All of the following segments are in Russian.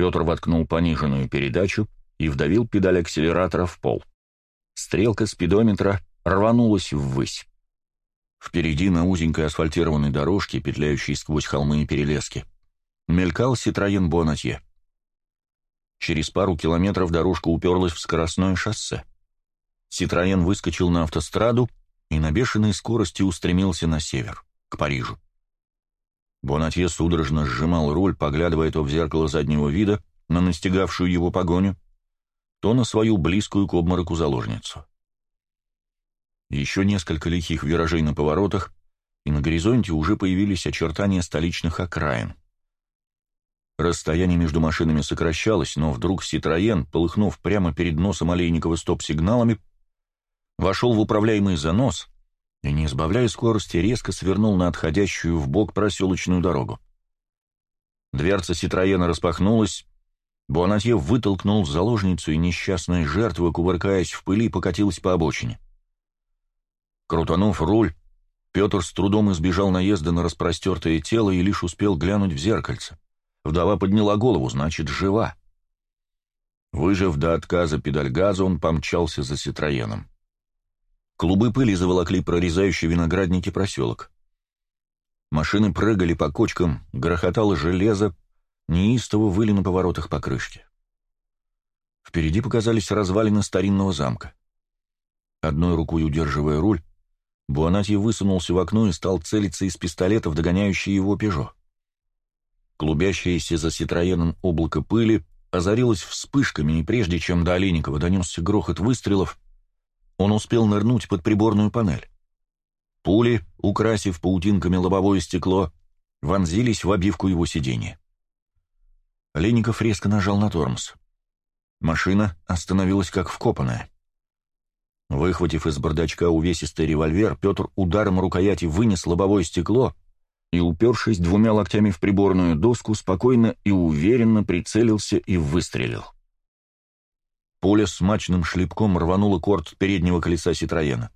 Петр воткнул пониженную передачу и вдавил педаль акселератора в пол. Стрелка спидометра рванулась ввысь. Впереди на узенькой асфальтированной дорожке, петляющей сквозь холмы и перелески, мелькал Ситроен Бонатье. Через пару километров дорожка уперлась в скоростное шоссе. Ситроен выскочил на автостраду и на бешеной скорости устремился на север, к Парижу. Бонатье судорожно сжимал руль, поглядывая то в зеркало заднего вида на настигавшую его погоню, то на свою близкую к обмороку заложницу. Еще несколько лихих виражей на поворотах, и на горизонте уже появились очертания столичных окраин. Расстояние между машинами сокращалось, но вдруг «Ситроен», полыхнув прямо перед носом Олейникова стоп-сигналами, вошел в управляемый занос и, не избавляя скорости, резко свернул на отходящую в бок проселочную дорогу. Дверца «Ситроена» распахнулась, Буанатье вытолкнул заложницу, и несчастная жертва, кувыркаясь в пыли, покатилась по обочине. Крутанув руль, Петр с трудом избежал наезда на распростертое тело и лишь успел глянуть в зеркальце. Вдова подняла голову, значит, жива. Выжив до отказа педаль газа, он помчался за Ситроеном. Клубы пыли заволокли прорезающий виноградники проселок. Машины прыгали по кочкам, грохотало железо, неистово выли на поворотах покрышки. Впереди показались развалины старинного замка. Одной рукой удерживая руль, Буанатье высунулся в окно и стал целиться из пистолета в догоняющий его «Пежо». Клубящееся за Ситроеном облако пыли озарилось вспышками, и прежде чем до Олейникова донесся грохот выстрелов, он успел нырнуть под приборную панель. Пули, украсив паутинками лобовое стекло, вонзились в обивку его сиденья. Леников резко нажал на тормоз. Машина остановилась как вкопанная. Выхватив из бардачка увесистый револьвер, Петр ударом рукояти вынес лобовое стекло и, упершись двумя локтями в приборную доску, спокойно и уверенно прицелился и выстрелил. Пуля смачным шлепком рванула корт переднего колеса Ситроена.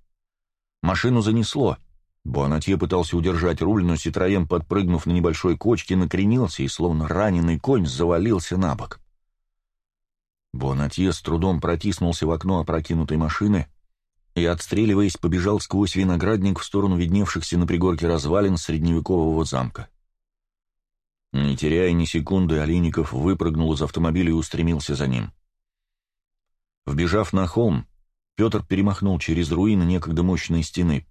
Машину занесло, Буанатье пытался удержать руль, но Ситроен, подпрыгнув на небольшой кочке, накренился и, словно раненый конь, завалился на бок. Буанатье с трудом протиснулся в окно опрокинутой машины и, отстреливаясь, побежал сквозь виноградник в сторону видневшихся на пригорке развалин средневекового замка. Не теряя ни секунды, Олейников выпрыгнул из автомобиля и устремился за ним. Вбежав на холм, Петр перемахнул через руины некогда мощной стены,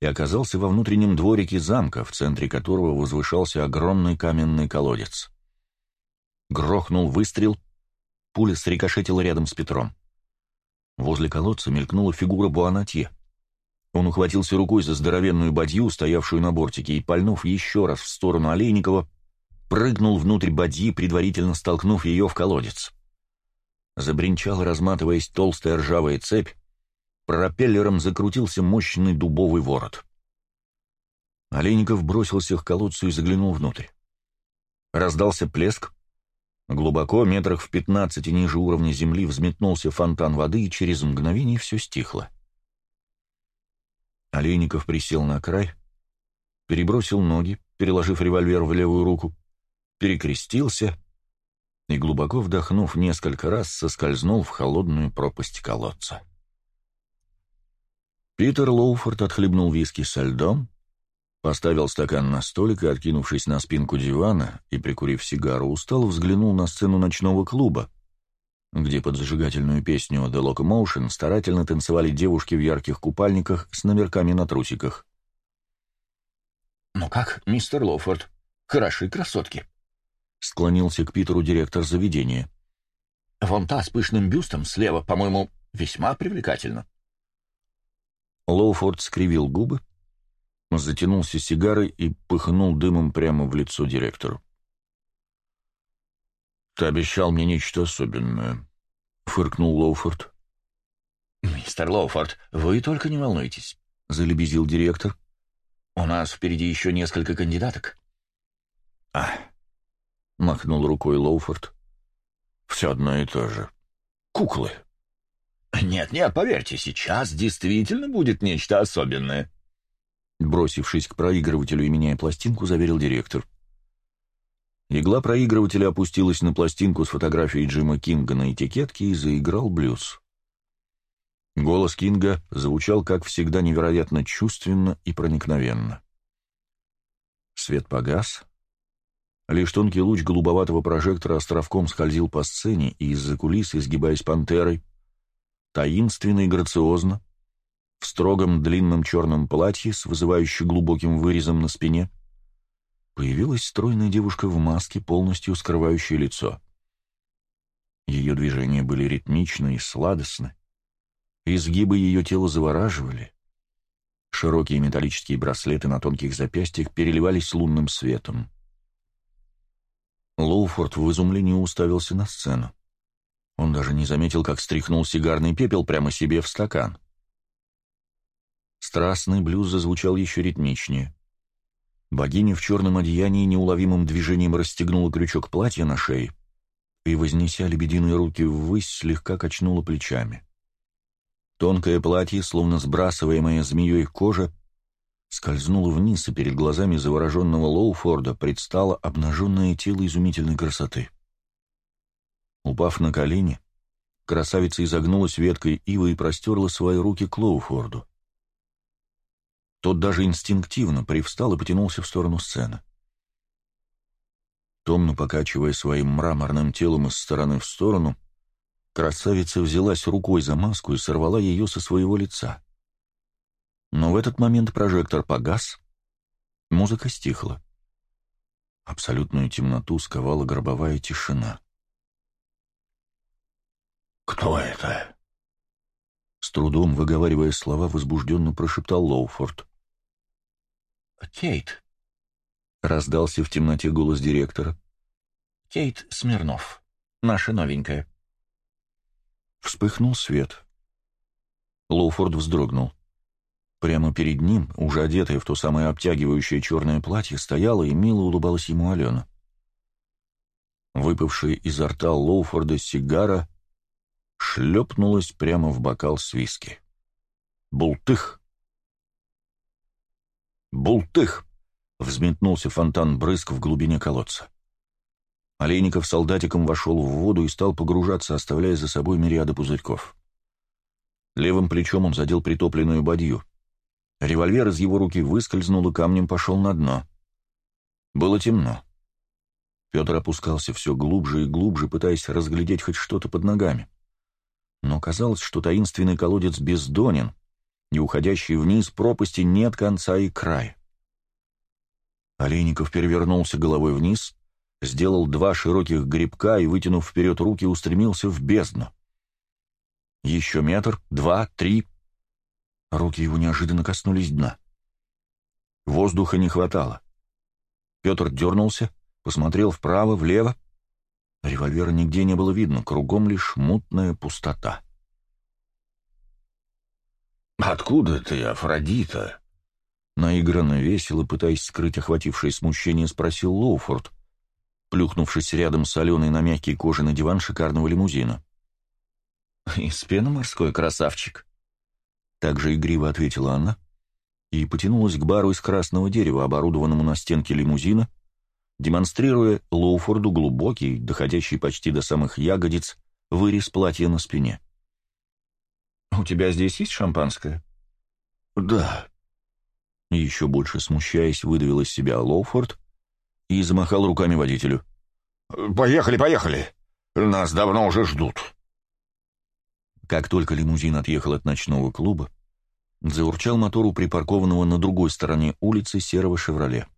и оказался во внутреннем дворике замка, в центре которого возвышался огромный каменный колодец. Грохнул выстрел, пуля срикошетила рядом с Петром. Возле колодца мелькнула фигура Буанатье. Он ухватился рукой за здоровенную бадью, стоявшую на бортике, и, пальнув еще раз в сторону Олейникова, прыгнул внутрь бадьи, предварительно столкнув ее в колодец. Забринчала, разматываясь, толстая ржавая цепь, пропеллером закрутился мощный дубовый ворот. Олейников бросился к колодцу и заглянул внутрь. Раздался плеск. Глубоко, метрах в пятнадцати ниже уровня земли, взметнулся фонтан воды, и через мгновение все стихло. Олейников присел на край, перебросил ноги, переложив револьвер в левую руку, перекрестился и, глубоко вдохнув несколько раз, соскользнул в холодную пропасть колодца. Питер Лоуфорд отхлебнул виски со льдом, поставил стакан на столик и, откинувшись на спинку дивана и прикурив сигару, устал взглянул на сцену ночного клуба, где под зажигательную песню «The Locomotion» старательно танцевали девушки в ярких купальниках с номерками на трусиках. «Ну как, мистер Лоуфорд, хороши красотки?» — склонился к Питеру директор заведения. «Вон та с пышным бюстом слева, по-моему, весьма привлекательна». Лоуфорд скривил губы, затянулся сигарой и пыхнул дымом прямо в лицо директору. «Ты обещал мне нечто особенное», — фыркнул Лоуфорд. «Мистер Лоуфорд, вы только не волнуйтесь», — залебезил директор. «У нас впереди еще несколько кандидаток». «А», — махнул рукой Лоуфорд, — «все одно и то же. Куклы». «Нет-нет, поверьте, сейчас действительно будет нечто особенное», бросившись к проигрывателю и меняя пластинку, заверил директор. Игла проигрывателя опустилась на пластинку с фотографией Джима Кинга на этикетке и заиграл блюз. Голос Кинга звучал, как всегда, невероятно чувственно и проникновенно. Свет погас. Лишь тонкий луч голубоватого прожектора островком скользил по сцене, и из-за кулис, изгибаясь пантерой, таинственно и грациозно, в строгом длинном черном платье с вызывающим глубоким вырезом на спине, появилась стройная девушка в маске, полностью скрывающей лицо. Ее движения были ритмичны и сладостны, изгибы ее тела завораживали, широкие металлические браслеты на тонких запястьях переливались лунным светом. Лоуфорд в изумлении уставился на сцену. Он даже не заметил, как стряхнул сигарный пепел прямо себе в стакан. Страстный блюз зазвучал еще ритмичнее. Богиня в черном одеянии неуловимым движением расстегнула крючок платья на шее и, вознеся лебединые руки ввысь, слегка качнула плечами. Тонкое платье, словно сбрасываемое змеей кожа, скользнуло вниз, и перед глазами завороженного Лоуфорда предстало обнаженное тело изумительной красоты. Упав на колени, красавица изогнулась веткой ивы и простерла свои руки к Лоуфорду. Тот даже инстинктивно привстал и потянулся в сторону сцены. Томно покачивая своим мраморным телом из стороны в сторону, красавица взялась рукой за маску и сорвала ее со своего лица. Но в этот момент прожектор погас, музыка стихла. Абсолютную темноту сковала гробовая тишина. «Кто это?» С трудом выговаривая слова, возбужденно прошептал Лоуфорд. «Кейт», — раздался в темноте голос директора. «Кейт Смирнов, наша новенькая». Вспыхнул свет. Лоуфорд вздрогнул. Прямо перед ним, уже одетая в то самое обтягивающее черное платье, стояла и мило улыбалась ему Алена. Выпавшая изо рта Лоуфорда сигара шлепнулась прямо в бокал с виски. «Бултых!» «Бултых!» — взметнулся фонтан брызг в глубине колодца. Олейников солдатиком вошел в воду и стал погружаться, оставляя за собой мириады пузырьков. Левым плечом он задел притопленную бадью. Револьвер из его руки выскользнул и камнем пошел на дно. Было темно. Петр опускался все глубже и глубже, пытаясь разглядеть хоть что-то под ногами. Но казалось, что таинственный колодец бездонен, и уходящей вниз пропасти нет конца и края. Олейников перевернулся головой вниз, сделал два широких грибка и, вытянув вперед руки, устремился в бездну. Еще метр, два, три. Руки его неожиданно коснулись дна. Воздуха не хватало. Петр дернулся, посмотрел вправо, влево. Револьвера нигде не было видно, кругом лишь мутная пустота. «Откуда ты, Афродита?» Наигранно весело, пытаясь скрыть охватившее смущение, спросил Лоуфорд, плюхнувшись рядом с Аленой на мягкий кожаный диван шикарного лимузина. «Из пены морской, красавчик!» Также игриво ответила она и потянулась к бару из красного дерева, оборудованному на стенке лимузина, демонстрируя Лоуфорду глубокий, доходящий почти до самых ягодиц, вырез платья на спине. «У тебя здесь есть шампанское?» «Да». Еще больше смущаясь, выдавил из себя Лоуфорд и замахал руками водителю. «Поехали, поехали! Нас давно уже ждут!» Как только лимузин отъехал от ночного клуба, заурчал мотор у припаркованного на другой стороне улицы серого «Шевроле».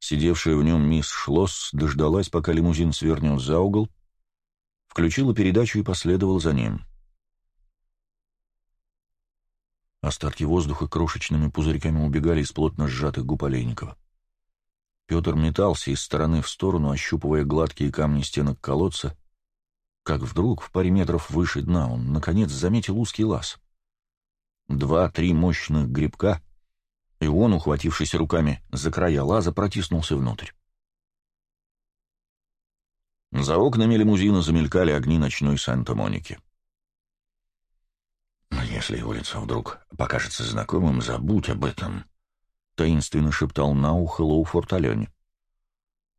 Сидевшая в нем мисс Шлосс дождалась, пока лимузин свернет за угол, включила передачу и последовал за ним. Остатки воздуха крошечными пузырьками убегали из плотно сжатых губ Олейникова. Петр метался из стороны в сторону, ощупывая гладкие камни стенок колодца, как вдруг в паре метров выше дна он, наконец, заметил узкий лаз. Два-три мощных грибка, и он, ухватившись руками за края лаза, протиснулся внутрь. За окнами лимузина замелькали огни ночной Санта-Моники. «Если его лицо вдруг покажется знакомым, забудь об этом», — таинственно шептал на ухо Лоуфорд Алене.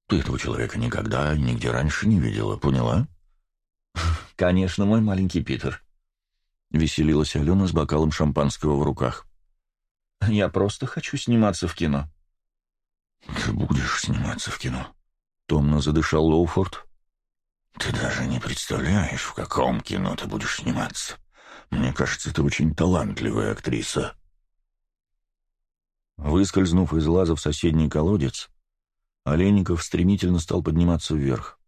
Ты этого человека никогда нигде раньше не видела, поняла? Конечно, мой маленький Питер. Веселилась Алена с бокалом шампанского в руках. Я просто хочу сниматься в кино. Ты будешь сниматься в кино? Томно задышал Лоуфорд. Ты даже не представляешь, в каком кино ты будешь сниматься. Мне кажется, ты очень талантливая актриса. Выскользнув из лаза в соседний колодец, Олейников стремительно стал подниматься вверх,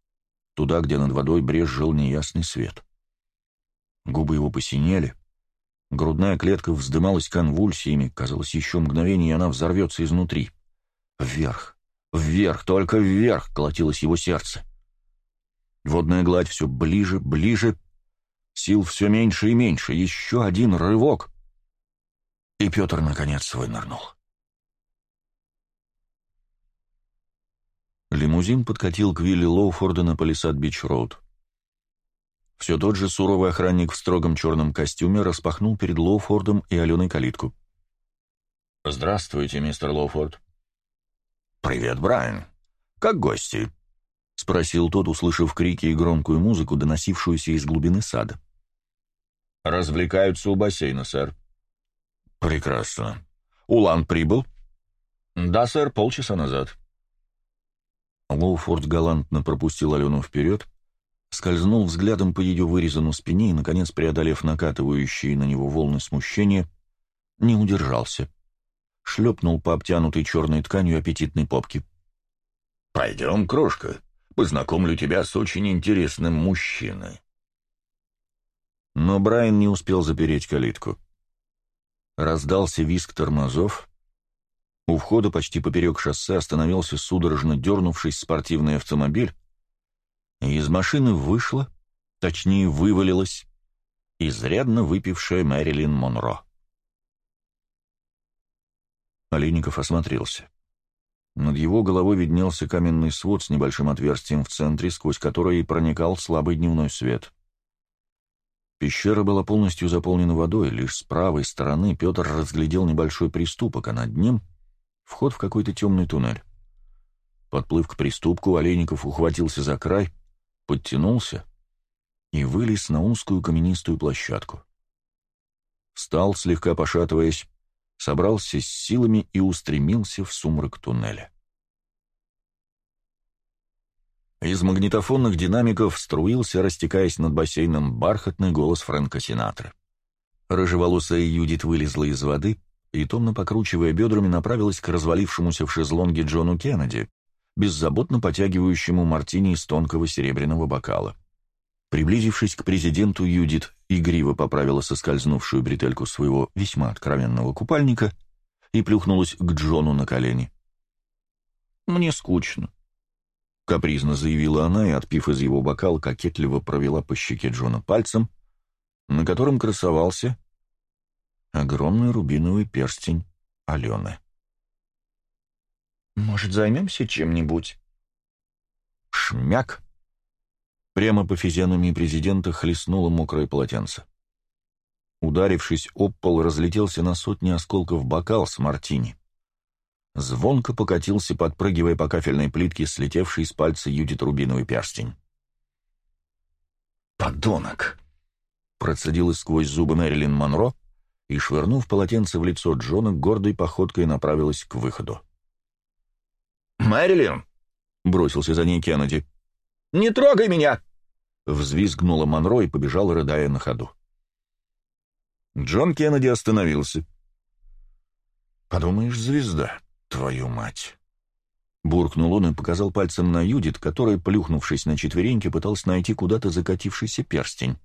туда, где над водой брезжил неясный свет. Губы его посинели, грудная клетка вздымалась конвульсиями, казалось, еще мгновение, и она взорвется изнутри. Вверх, вверх, только вверх колотилось его сердце. Водная гладь все ближе, ближе, сил все меньше и меньше, еще один рывок. И Петр, наконец, вынырнул. Лимузин подкатил к вилле Лоуфорда на Палисад-Бич-Роуд. Все тот же суровый охранник в строгом черном костюме распахнул перед Лоуфордом и Аленой калитку. «Здравствуйте, мистер Лоуфорд». «Привет, Брайан. Как гости?» — спросил тот, услышав крики и громкую музыку, доносившуюся из глубины сада. «Развлекаются у бассейна, сэр». «Прекрасно. Улан прибыл?» «Да, сэр, полчаса назад». Лоуфорд галантно пропустил Алену вперед, скользнул взглядом по ее вырезанной спине и, наконец, преодолев накатывающие на него волны смущения, не удержался. Шлепнул по обтянутой черной тканью аппетитной попки. «Пойдем, крошка, познакомлю тебя с очень интересным мужчиной». Но Брайан не успел запереть калитку. Раздался визг тормозов, у входа почти поперек шоссе остановился судорожно дернувшись спортивный автомобиль, и из машины вышла, точнее вывалилась, изрядно выпившая Мэрилин Монро. Олейников осмотрелся. Над его головой виднелся каменный свод с небольшим отверстием в центре, сквозь которое и проникал слабый дневной свет. Пещера была полностью заполнена водой, лишь с правой стороны Петр разглядел небольшой приступок, а над ним Вход в какой-то темный туннель. Подплыв к приступку, Олейников ухватился за край, подтянулся и вылез на узкую каменистую площадку. Встал, слегка пошатываясь, собрался с силами и устремился в сумрак туннеля. Из магнитофонных динамиков струился, растекаясь над бассейном, бархатный голос Фрэнка Синатры. Рыжеволосая Юдит вылезла из воды, и, томно покручивая бедрами, направилась к развалившемуся в шезлонге Джону Кеннеди, беззаботно потягивающему мартини из тонкого серебряного бокала. Приблизившись к президенту, Юдит игриво поправила соскользнувшую бретельку своего весьма откровенного купальника и плюхнулась к Джону на колени. «Мне скучно», — капризно заявила она и, отпив из его бокала, кокетливо провела по щеке Джона пальцем, на котором красовался огромный рубиновый перстень Алены. «Может, займемся чем-нибудь?» Шмяк! Прямо по физиономии президента хлестнуло мокрое полотенце. Ударившись об пол, разлетелся на сотни осколков бокал с мартини. Звонко покатился, подпрыгивая по кафельной плитке, слетевший с пальца Юдит рубиновый перстень. «Подонок!» Процедил сквозь зубы Мэрилин Монро, и, швырнув полотенце в лицо Джона, гордой походкой направилась к выходу. «Мэрилин!» — бросился за ней Кеннеди. «Не трогай меня!» — взвизгнула Монро и побежала, рыдая на ходу. Джон Кеннеди остановился. «Подумаешь, звезда, твою мать!» Буркнул он и показал пальцем на Юдит, которая, плюхнувшись на четвереньки, пыталась найти куда-то закатившийся перстень.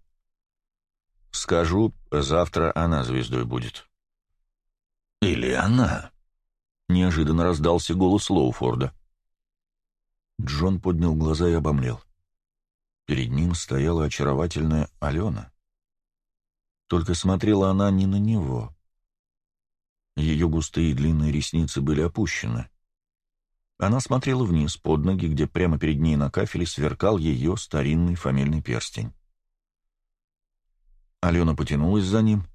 Скажу, завтра она звездой будет. Или она? Неожиданно раздался голос Лоуфорда. Джон поднял глаза и обомлел. Перед ним стояла очаровательная Алена. Только смотрела она не на него. Ее густые длинные ресницы были опущены. Она смотрела вниз, под ноги, где прямо перед ней на кафеле сверкал ее старинный фамильный перстень. Алена потянулась за ним,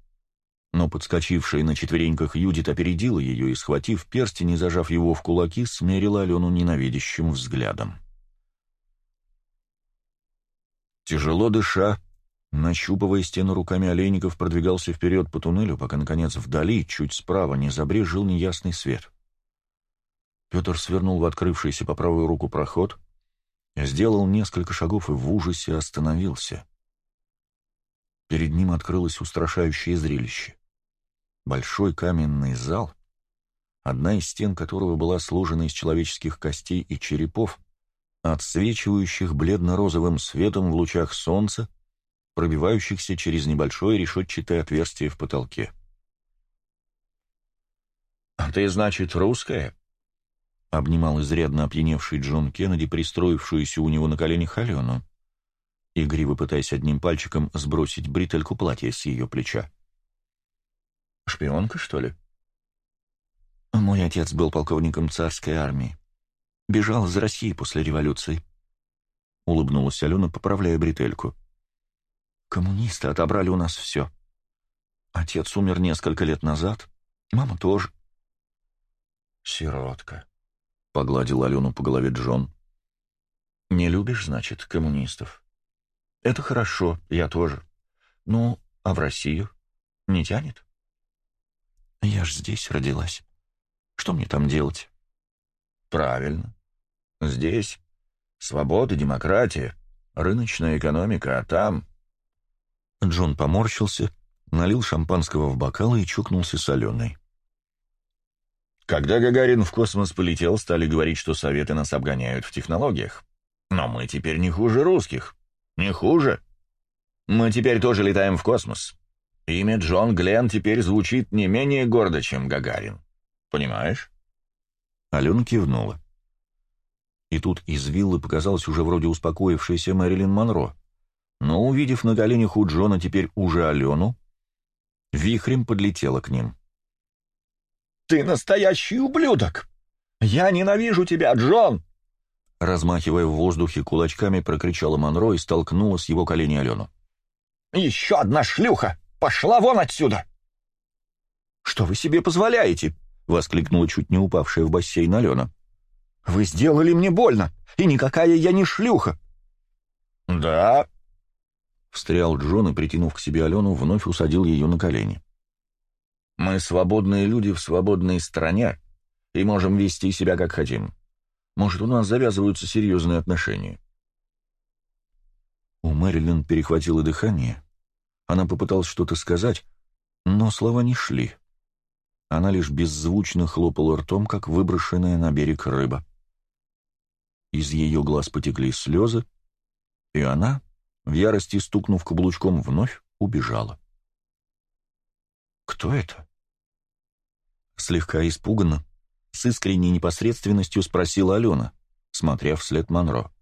Но подскочившая на четвереньках Юдит опередила ее и, схватив перстень и зажав его в кулаки, смерила Алену ненавидящим взглядом. Тяжело дыша, нащупывая стену руками олейников, продвигался вперед по туннелю, пока, наконец, вдали, чуть справа, не забрежил неясный свет. Петр свернул в открывшийся по правую руку проход, сделал несколько шагов и в ужасе остановился. Перед ним открылось устрашающее зрелище. Большой каменный зал, одна из стен которого была сложена из человеческих костей и черепов, отсвечивающих бледно-розовым светом в лучах солнца, пробивающихся через небольшое решетчатое отверстие в потолке. «А ты, значит, русская?» — обнимал изрядно опьяневший Джон Кеннеди, пристроившуюся у него на коленях Алену, игриво пытаясь одним пальчиком сбросить бретельку платья с ее плеча. «Шпионка, что ли?» «Мой отец был полковником царской армии. Бежал из России после революции», — улыбнулась Алена, поправляя бретельку. «Коммунисты отобрали у нас все. Отец умер несколько лет назад, мама тоже». «Сиротка», — погладил Алену по голове Джон. «Не любишь, значит, коммунистов?» «Это хорошо, я тоже. Ну, а в Россию? Не тянет?» «Я ж здесь родилась. Что мне там делать?» «Правильно. Здесь свобода, демократия, рыночная экономика, а там...» Джон поморщился, налил шампанского в бокалы и чукнулся соленой. Когда Гагарин в космос полетел, стали говорить, что Советы нас обгоняют в технологиях. Но мы теперь не хуже русских. Не хуже. Мы теперь тоже летаем в космос. Имя Джон Гленн теперь звучит не менее гордо, чем Гагарин. Понимаешь? Алена кивнула. И тут из виллы показалась уже вроде успокоившаяся Мэрилин Монро. Но, увидев на коленях у Джона теперь уже Алену, вихрем подлетела к ним. «Ты настоящий ублюдок! Я ненавижу тебя, Джон!» Размахивая в воздухе кулачками, прокричала Монро и столкнула с его колени Алену. «Еще одна шлюха! Пошла вон отсюда!» «Что вы себе позволяете?» — воскликнула чуть не упавшая в бассейн Алена. «Вы сделали мне больно, и никакая я не шлюха!» «Да?» — встрял Джон и, притянув к себе Алену, вновь усадил ее на колени. «Мы свободные люди в свободной стране и можем вести себя как хотим. Может, у нас завязываются серьезные отношения». У Мэрилин перехватило дыхание. Она попыталась что-то сказать, но слова не шли. Она лишь беззвучно хлопала ртом, как выброшенная на берег рыба. Из ее глаз потекли слезы, и она, в ярости стукнув каблучком, вновь убежала. «Кто это?» Слегка испуганно, с искренней непосредственностью спросила Алена, смотря вслед Монро.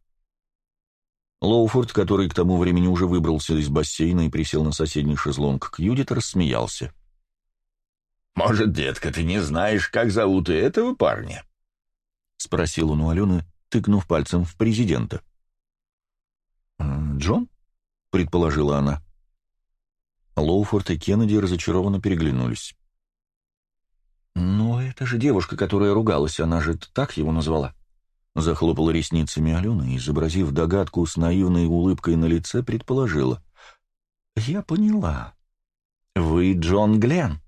Лоуфорд, который к тому времени уже выбрался из бассейна и присел на соседний шезлонг к Юдит, рассмеялся. «Может, детка, ты не знаешь, как зовут и этого парня?» — спросил он у Алены, тыкнув пальцем в президента. «Джон?» — предположила она. Лоуфорд и Кеннеди разочарованно переглянулись. «Ну, это же девушка, которая ругалась, она же так его назвала». Захлопала ресницами Алена и, изобразив догадку с наивной улыбкой на лице, предположила. «Я поняла. Вы Джон Гленн».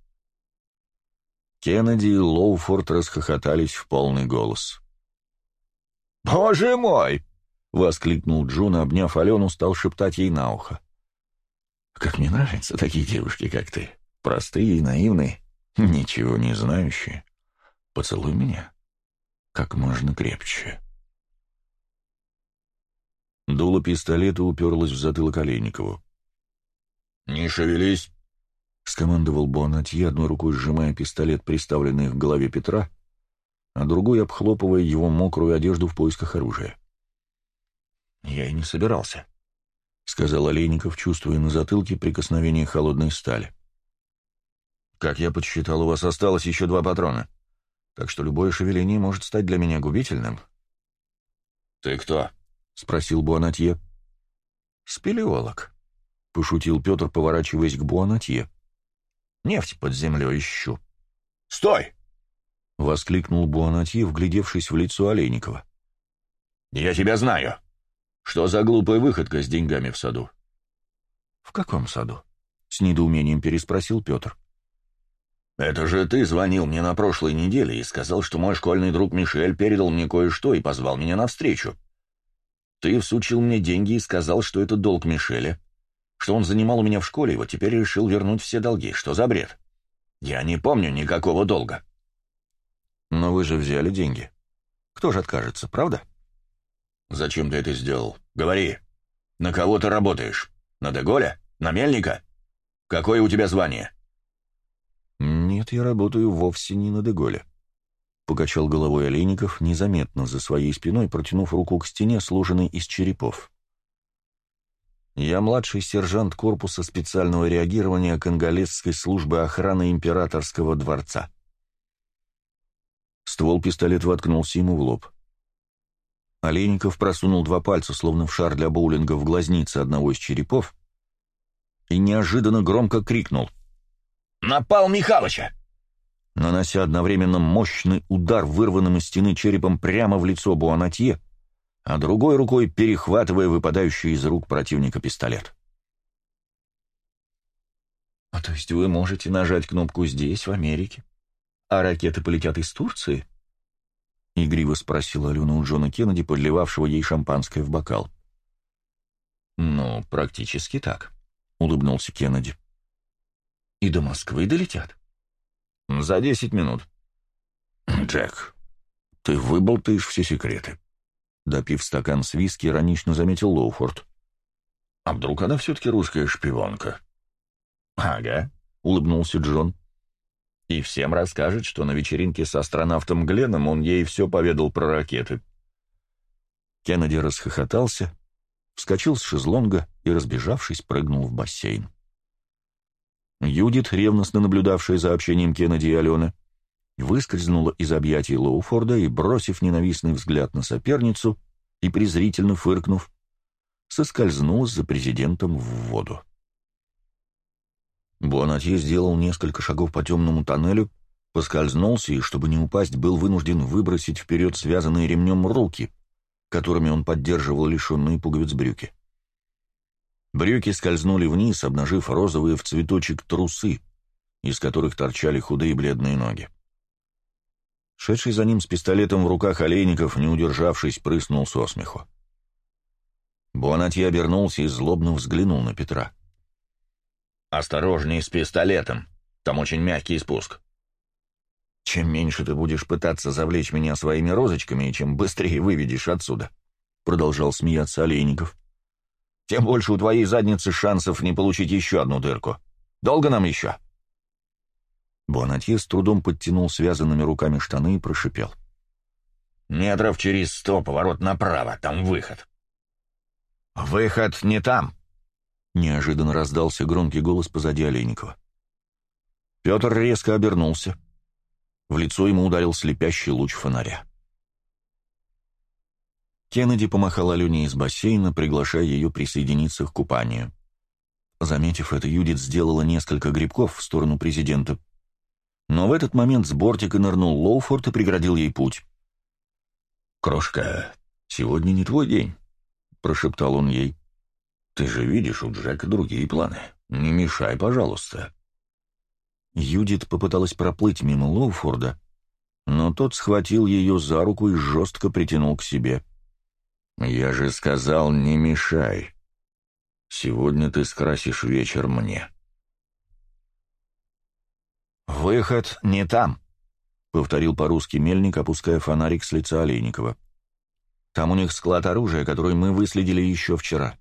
Кеннеди и Лоуфорд расхохотались в полный голос. «Боже мой!» — воскликнул Джон, обняв Алену, стал шептать ей на ухо. «Как мне нравятся такие девушки, как ты. Простые и наивные, ничего не знающие. Поцелуй меня как можно крепче». Дуло пистолета уперлось в затылок Олейникову. «Не шевелись!» — скомандовал Буанатье, одной рукой сжимая пистолет, приставленный к голове Петра, а другой обхлопывая его мокрую одежду в поисках оружия. «Я и не собирался», — сказал Олейников, чувствуя на затылке прикосновение холодной стали. «Как я подсчитал, у вас осталось еще два патрона, так что любое шевеление может стать для меня губительным». «Ты кто?» — спросил Буанатье. «Спелеолог», — пошутил Петр, поворачиваясь к Буанатье. Нефть под землей ищу». «Стой!» — воскликнул Буанатье, вглядевшись в лицо Олейникова. «Я тебя знаю. Что за глупая выходка с деньгами в саду?» «В каком саду?» — с недоумением переспросил Петр. «Это же ты звонил мне на прошлой неделе и сказал, что мой школьный друг Мишель передал мне кое-что и позвал меня навстречу. Ты всучил мне деньги и сказал, что это долг Мишеля, что он занимал у меня в школе и вот теперь решил вернуть все долги. Что за бред? Я не помню никакого долга». «Но вы же взяли деньги. Кто же откажется, правда?» «Зачем ты это сделал? Говори. На кого ты работаешь? На Деголя? На Мельника? Какое у тебя звание?» «Нет, я работаю вовсе не на Деголе», — покачал головой Олейников, незаметно за своей спиной протянув руку к стене, сложенной из черепов. «Я младший сержант корпуса специального реагирования Конголезской службы охраны императорского дворца». Ствол пистолета воткнулся ему в лоб. Олейников просунул два пальца, словно в шар для боулинга, в глазницы одного из черепов и неожиданно громко крикнул — «Напал Михалыча!» нанося одновременно мощный удар вырванным из стены черепом прямо в лицо Буанатье, а другой рукой перехватывая выпадающий из рук противника пистолет. «А то есть вы можете нажать кнопку здесь, в Америке, а ракеты полетят из Турции?» — игриво спросила Алена у Джона Кеннеди, подливавшего ей шампанское в бокал. «Ну, практически так», — улыбнулся Кеннеди. И до Москвы долетят? За десять минут. Джек, ты выболтаешь все секреты. Допив стакан с виски, иронично заметил Лоуфорд. А вдруг она все-таки русская шпионка? Ага, улыбнулся Джон. И всем расскажет, что на вечеринке с астронавтом Гленном он ей все поведал про ракеты. Кеннеди расхохотался, вскочил с шезлонга и, разбежавшись, прыгнул в бассейн. Юдит, ревностно наблюдавшая за общением Кеннеди и Алены, выскользнула из объятий Лоуфорда и, бросив ненавистный взгляд на соперницу и презрительно фыркнув, соскользнула за президентом в воду. Буанатье сделал несколько шагов по темному тоннелю, поскользнулся и, чтобы не упасть, был вынужден выбросить вперед связанные ремнем руки, которыми он поддерживал лишенные пуговиц брюки. Брюки скользнули вниз, обнажив розовые в цветочек трусы, из которых торчали худые бледные ноги. Шедший за ним с пистолетом в руках Олейников, не удержавшись, прыснул со смеху. Буанатье обернулся и злобно взглянул на Петра. «Осторожней с пистолетом, там очень мягкий спуск». «Чем меньше ты будешь пытаться завлечь меня своими розочками, и чем быстрее выведешь отсюда», — продолжал смеяться Олейников тем больше у твоей задницы шансов не получить еще одну дырку. Долго нам еще?» Буанатье с трудом подтянул связанными руками штаны и прошипел. «Метров через сто поворот направо, там выход». «Выход не там!» — неожиданно раздался громкий голос позади Олейникова. Петр резко обернулся. В лицо ему ударил слепящий луч фонаря. Кеннеди помахал Алене из бассейна, приглашая ее присоединиться к купанию. Заметив это, Юдит сделала несколько грибков в сторону президента. Но в этот момент с бортика нырнул Лоуфорд и преградил ей путь. «Крошка, сегодня не твой день», — прошептал он ей. «Ты же видишь, у Джека другие планы. Не мешай, пожалуйста». Юдит попыталась проплыть мимо Лоуфорда, но тот схватил ее за руку и жестко притянул к себе. «Я же сказал, не мешай. Сегодня ты скрасишь вечер мне». «Выход не там», — повторил по-русски мельник, опуская фонарик с лица Олейникова. «Там у них склад оружия, который мы выследили еще вчера.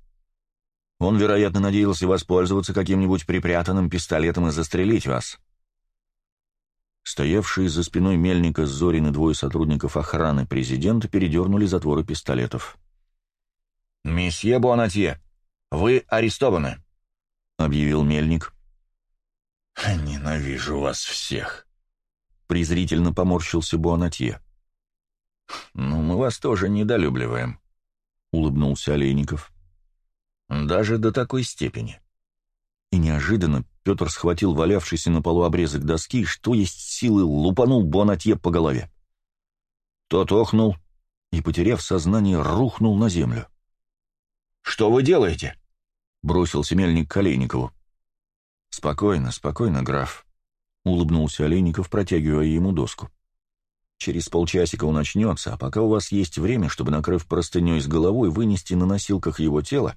Он, вероятно, надеялся воспользоваться каким-нибудь припрятанным пистолетом и застрелить вас». Стоявшие за спиной мельника Зорин и двое сотрудников охраны президента передернули затворы пистолетов. «Месье Буанатье, вы арестованы», — объявил мельник. «Ненавижу вас всех», — презрительно поморщился Буанатье. «Ну, мы вас тоже недолюбливаем», — улыбнулся Олейников. «Даже до такой степени». И неожиданно Петр схватил валявшийся на полу обрезок доски и, что есть силы, лупанул Буанатье по голове. Тот охнул и, потеряв сознание, рухнул на землю. «Что вы делаете?» — бросился мельник к Олейникову. «Спокойно, спокойно, граф», — улыбнулся Олейников, протягивая ему доску. «Через полчасика он очнется, а пока у вас есть время, чтобы, накрыв простыней с головой, вынести на носилках его тело,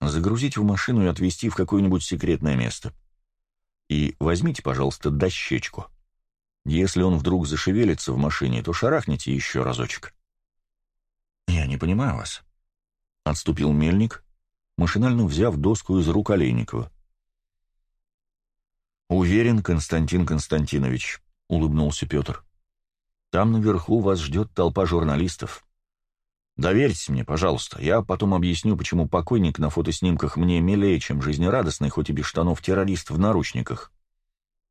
загрузить в машину и отвезти в какое-нибудь секретное место. И возьмите, пожалуйста, дощечку. Если он вдруг зашевелится в машине, то шарахните еще разочек». «Я не понимаю вас», — отступил мельник, машинально взяв доску из рук Олейникова. «Уверен, Константин Константинович», — улыбнулся Петр. «Там наверху вас ждет толпа журналистов. Доверьтесь мне, пожалуйста, я потом объясню, почему покойник на фотоснимках мне милее, чем жизнерадостный, хоть и без штанов террорист в наручниках.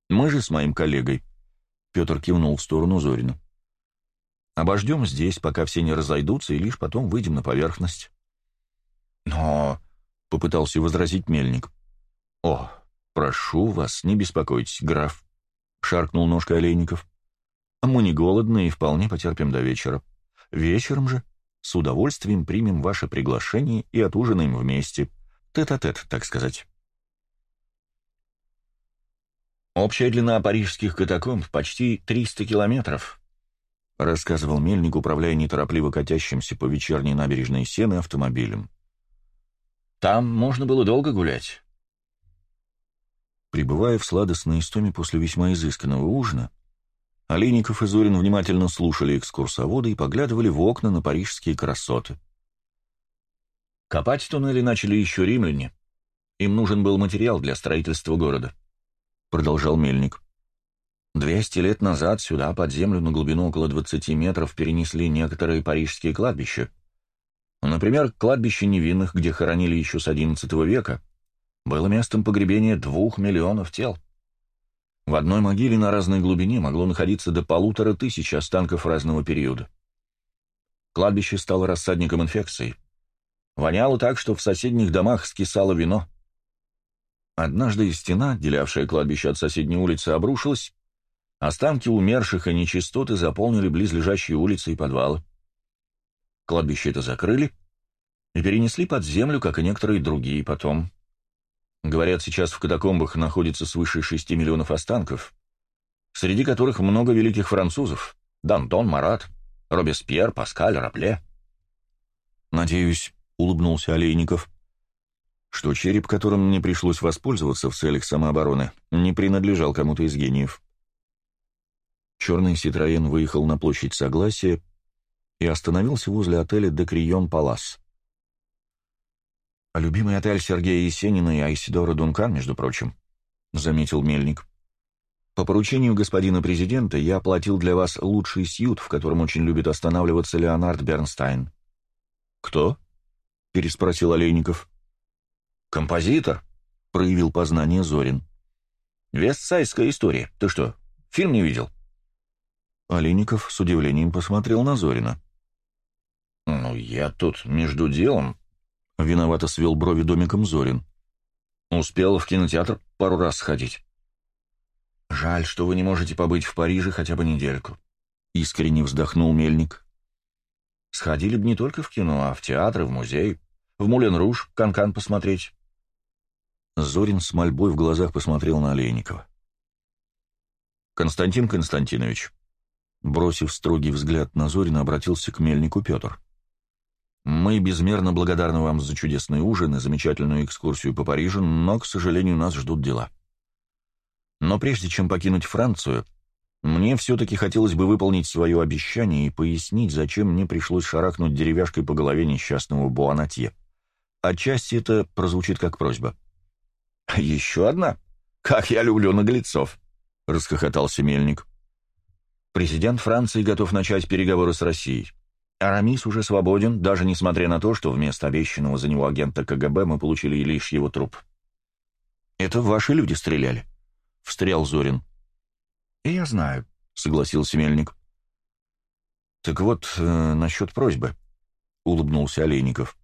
Мы же с моим коллегой...» Петр кивнул в сторону Зорина. «Обождем здесь, пока все не разойдутся, и лишь потом выйдем на поверхность». «Но...» — попытался возразить мельник. «О, прошу вас, не беспокойтесь, граф», — шаркнул ножкой Олейников. «А мы не голодны и вполне потерпим до вечера. Вечером же с удовольствием примем ваше приглашение и отужинаем вместе. Тет-а-тет, -тет, так сказать». «Общая длина парижских катакомб почти 300 километров», — рассказывал Мельник, управляя неторопливо катящимся по вечерней набережной Сены автомобилем. Там можно было долго гулять. Прибывая в сладостной истоме после весьма изысканного ужина, Олейников и Зорин внимательно слушали экскурсовода и поглядывали в окна на парижские красоты. Копать туннели начали еще римляне. Им нужен был материал для строительства города, — продолжал Мельник. Двести лет назад сюда, под землю, на глубину около двадцати метров, перенесли некоторые парижские кладбища — Например, кладбище невинных, где хоронили еще с XI века, было местом погребения двух миллионов тел. В одной могиле на разной глубине могло находиться до полутора тысяч останков разного периода. Кладбище стало рассадником инфекции. Воняло так, что в соседних домах скисало вино. Однажды стена, отделявшая кладбище от соседней улицы, обрушилась, останки умерших и нечистоты заполнили близлежащие улицы и подвалы. Кладбище это закрыли и перенесли под землю, как и некоторые другие потом. Говорят, сейчас в катакомбах находится свыше 6 миллионов останков, среди которых много великих французов — Дантон, Марат, Робеспьер, Паскаль, Рапле. «Надеюсь», — улыбнулся Олейников, — «что череп, которым мне пришлось воспользоваться в целях самообороны, не принадлежал кому-то из гениев». Черный Ситроен выехал на площадь Согласия, и остановился возле отеля «Декрион Палас». «Любимый отель Сергея Есенина и Айсидора Дункан, между прочим», — заметил Мельник. «По поручению господина президента я оплатил для вас лучший сьют, в котором очень любит останавливаться Леонард Бернстайн». «Кто?» — переспросил Олейников. «Композитор», — проявил познание Зорин. «Вестсайдская история. Ты что, фильм не видел?» Олейников с удивлением посмотрел на Зорина. «Ну, я тут между делом...» — виновато свел брови домиком Зорин. «Успел в кинотеатр пару раз сходить». «Жаль, что вы не можете побыть в Париже хотя бы недельку», — искренне вздохнул Мельник. «Сходили бы не только в кино, а в театр, в музей, в Мулен-Руж, Канкан посмотреть». Зорин с мольбой в глазах посмотрел на Олейникова. «Константин Константинович», бросив строгий взгляд на Зорина, обратился к Мельнику Петр. Мы безмерно благодарны вам за чудесный ужин и замечательную экскурсию по Парижу, но, к сожалению, нас ждут дела. Но прежде чем покинуть Францию, мне все-таки хотелось бы выполнить свое обещание и пояснить, зачем мне пришлось шарахнуть деревяшкой по голове несчастного Буанатье. Отчасти это прозвучит как просьба. «Еще одна? Как я люблю наглецов!» — расхохотался Мельник. «Президент Франции готов начать переговоры с Россией. Арамис уже свободен, даже несмотря на то, что вместо обещанного за него агента КГБ мы получили лишь его труп. «Это ваши люди стреляли», — встрял Зорин. «Я знаю», — согласился Мельник. «Так вот, э, насчет просьбы», — улыбнулся Олейников.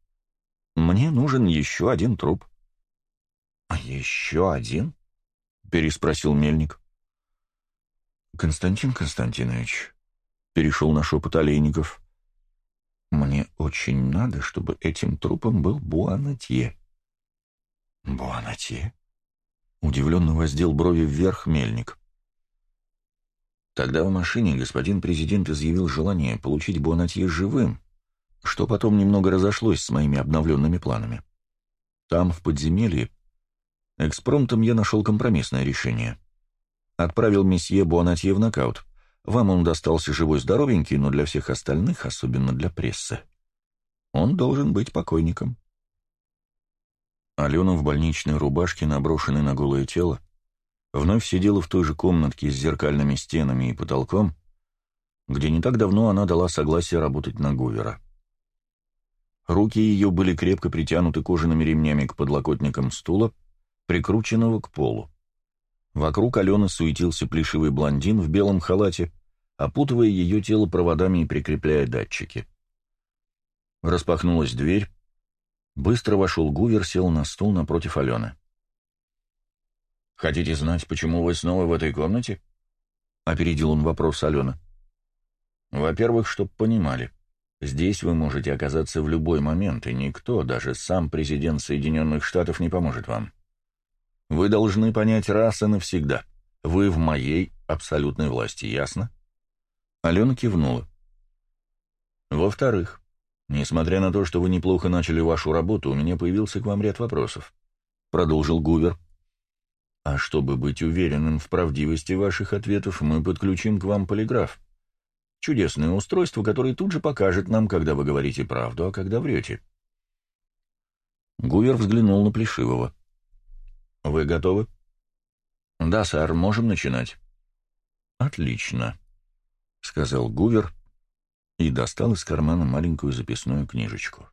«Мне нужен еще один труп». «А еще один?» — переспросил Мельник. «Константин Константинович», — перешел на шепот Олейников, — «мне очень надо, чтобы этим трупом был Буанатье». «Буанатье?» — удивленно воздел брови вверх Мельник. Тогда в машине господин президент изъявил желание получить Буанатье живым, что потом немного разошлось с моими обновленными планами. Там, в подземелье, экспромтом я нашел компромиссное решение. Отправил месье Буанатье в нокаут. Вам он достался живой-здоровенький, но для всех остальных, особенно для прессы, он должен быть покойником. Алена в больничной рубашке, наброшенной на голое тело, вновь сидела в той же комнатке с зеркальными стенами и потолком, где не так давно она дала согласие работать на Гувера. Руки ее были крепко притянуты кожаными ремнями к подлокотникам стула, прикрученного к полу. Вокруг Алены суетился плешивый блондин в белом халате, опутывая ее тело проводами и прикрепляя датчики. Распахнулась дверь. Быстро вошел Гувер, сел на стул напротив Алены. «Хотите знать, почему вы снова в этой комнате?» — опередил он вопрос Алены. «Во-первых, чтоб понимали, здесь вы можете оказаться в любой момент, и никто, даже сам президент Соединенных Штатов, не поможет вам. Вы должны понять раз и навсегда. Вы в моей абсолютной власти, ясно?» Алена кивнула. «Во-вторых, несмотря на то, что вы неплохо начали вашу работу, у меня появился к вам ряд вопросов», — продолжил Гувер. «А чтобы быть уверенным в правдивости ваших ответов, мы подключим к вам полиграф. Чудесное устройство, которое тут же покажет нам, когда вы говорите правду, а когда врете». Гувер взглянул на Плешивого. «Вы готовы?» «Да, сэр, можем начинать». «Отлично», — сказал Гувер и достал из кармана маленькую записную книжечку.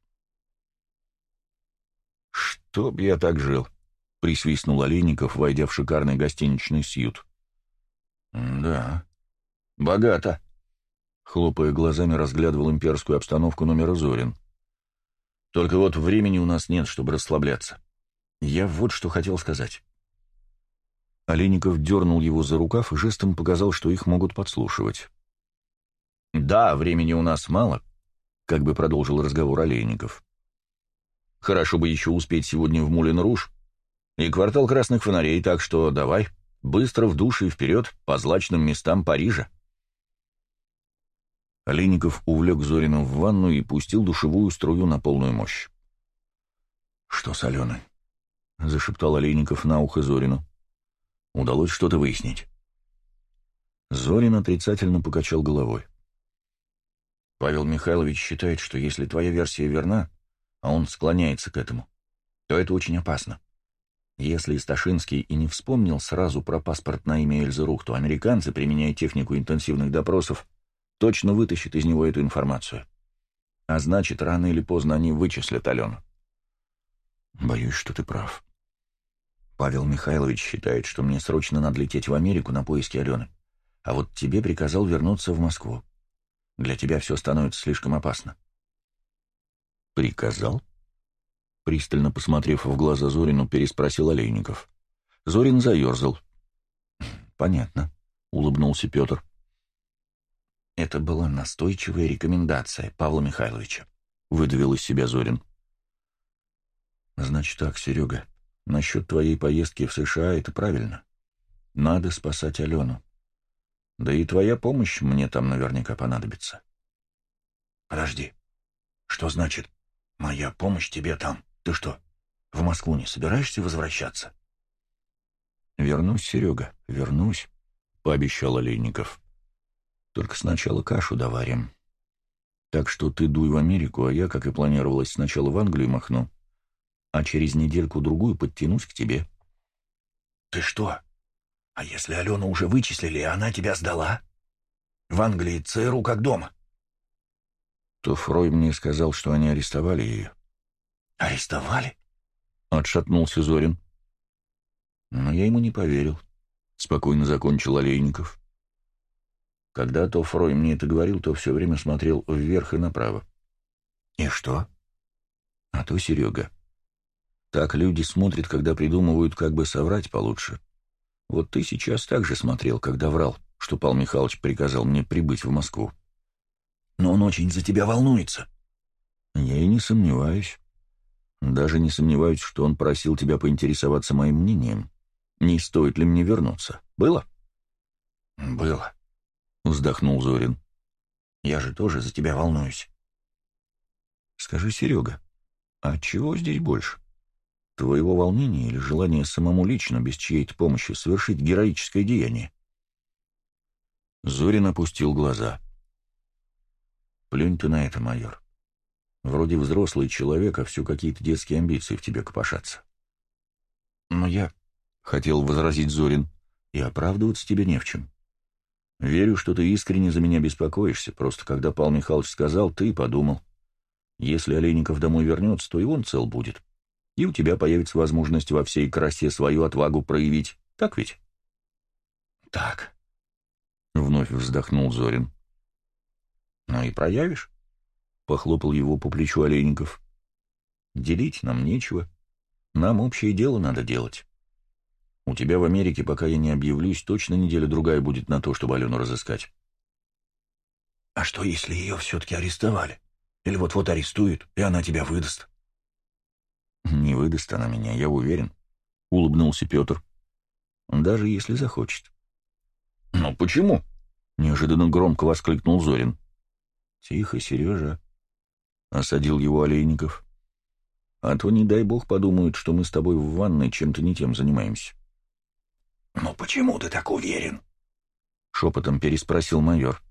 «Чтоб я так жил», — присвистнул Олейников, войдя в шикарный гостиничный сьют. «Да, богато», — хлопая глазами, разглядывал имперскую обстановку номера Зорин. «Только вот времени у нас нет, чтобы расслабляться. Я вот что хотел сказать». Олейников дернул его за рукав и жестом показал, что их могут подслушивать. «Да, времени у нас мало», — как бы продолжил разговор Олейников. «Хорошо бы еще успеть сегодня в Мулин-Руж и квартал красных фонарей, так что давай, быстро в душ и вперед по злачным местам Парижа». Олейников увлек Зорина в ванну и пустил душевую струю на полную мощь. «Что с Аленой?» — зашептал Олейников на ухо Зорину. «Удалось что-то выяснить?» Зорин отрицательно покачал головой. Павел Михайлович считает, что если твоя версия верна, а он склоняется к этому, то это очень опасно. Если Сташинский и не вспомнил сразу про паспорт на имя Эльзы Рух, то американцы, применяя технику интенсивных допросов, точно вытащат из него эту информацию. А значит, рано или поздно они вычислят Алену. Боюсь, что ты прав. Павел Михайлович считает, что мне срочно надо лететь в Америку на поиски Алены, а вот тебе приказал вернуться в Москву. Для тебя все становится слишком опасно. «Приказал?» Пристально посмотрев в глаза Зорину, переспросил Олейников. Зорин заерзал. «Понятно», — улыбнулся Петр. «Это была настойчивая рекомендация Павла Михайловича», — выдавил из себя Зорин. «Значит так, Серега, насчет твоей поездки в США это правильно. Надо спасать Алену. Да и твоя помощь мне там наверняка понадобится. Подожди. Что значит «моя помощь тебе там»? Ты что, в Москву не собираешься возвращаться? Вернусь, Серега, вернусь, — пообещал Олейников. Только сначала кашу доварим. Так что ты дуй в Америку, а я, как и планировалось, сначала в Англию махну, а через недельку-другую подтянусь к тебе. Ты что, а если Алену уже вычислили, и она тебя сдала? В Англии ЦРУ как дома. То Фрой мне сказал, что они арестовали ее. Арестовали? Отшатнулся Зорин. Но я ему не поверил. Спокойно закончил Олейников. Когда то Фрой мне это говорил, то все время смотрел вверх и направо. И что? А то, Серега, Так люди смотрят, когда придумывают, как бы соврать получше. Вот ты сейчас так же смотрел, когда врал, что Павел Михайлович приказал мне прибыть в Москву. Но он очень за тебя волнуется. Я и не сомневаюсь. Даже не сомневаюсь, что он просил тебя поинтересоваться моим мнением. Не стоит ли мне вернуться? Было? Было. Вздохнул Зорин. Я же тоже за тебя волнуюсь. Скажи, Серега, а чего здесь больше? Твоего волнения или желания самому лично, без чьей-то помощи, совершить героическое деяние? Зорин опустил глаза. Плюнь ты на это, майор. Вроде взрослый человек, а все какие-то детские амбиции в тебе копошатся. Но я... — хотел возразить Зорин, — и оправдываться тебе не в чем. Верю, что ты искренне за меня беспокоишься, просто когда Павел Михайлович сказал, ты подумал. Если Олейников домой вернется, то и он цел будет и у тебя появится возможность во всей красе свою отвагу проявить. Так ведь? Так. Вновь вздохнул Зорин. Ну и проявишь? Похлопал его по плечу Олейников. Делить нам нечего. Нам общее дело надо делать. У тебя в Америке, пока я не объявлюсь, точно неделя-другая будет на то, чтобы Алену разыскать. А что, если ее все-таки арестовали? Или вот-вот арестуют, и она тебя выдаст? «Не выдаст она меня, я уверен», — улыбнулся Петр. «Даже если захочет». «Но почему?» — неожиданно громко воскликнул Зорин. «Тихо, Сережа», — осадил его Олейников. «А то, не дай бог, подумают, что мы с тобой в ванной чем-то не тем занимаемся». «Но почему ты так уверен?» — шепотом переспросил майор.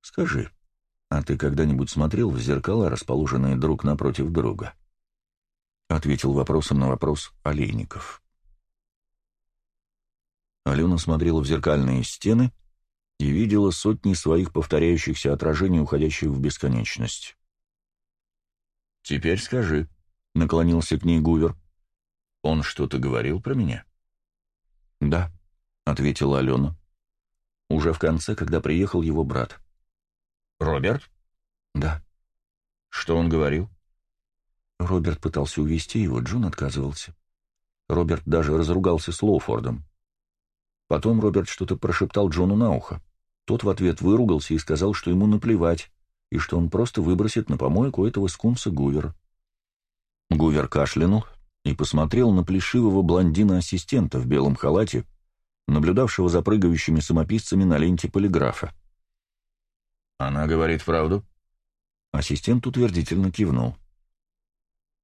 «Скажи, а ты когда-нибудь смотрел в зеркала, расположенные друг напротив друга?» — ответил вопросом на вопрос Олейников. Алена смотрела в зеркальные стены и видела сотни своих повторяющихся отражений, уходящих в бесконечность. «Теперь скажи», — наклонился к ней Гувер. «Он что-то говорил про меня?» «Да», — ответила Алена. «Уже в конце, когда приехал его брат». «Роберт?» «Да». «Что он говорил?» Роберт пытался увести его, Джон отказывался. Роберт даже разругался с Лоуфордом. Потом Роберт что-то прошептал Джону на ухо. Тот в ответ выругался и сказал, что ему наплевать, и что он просто выбросит на помойку этого скунса Гувера. Гувер кашлянул и посмотрел на плешивого блондина-ассистента в белом халате, наблюдавшего за прыгающими самописцами на ленте полиграфа. «Она говорит правду?» Ассистент утвердительно кивнул.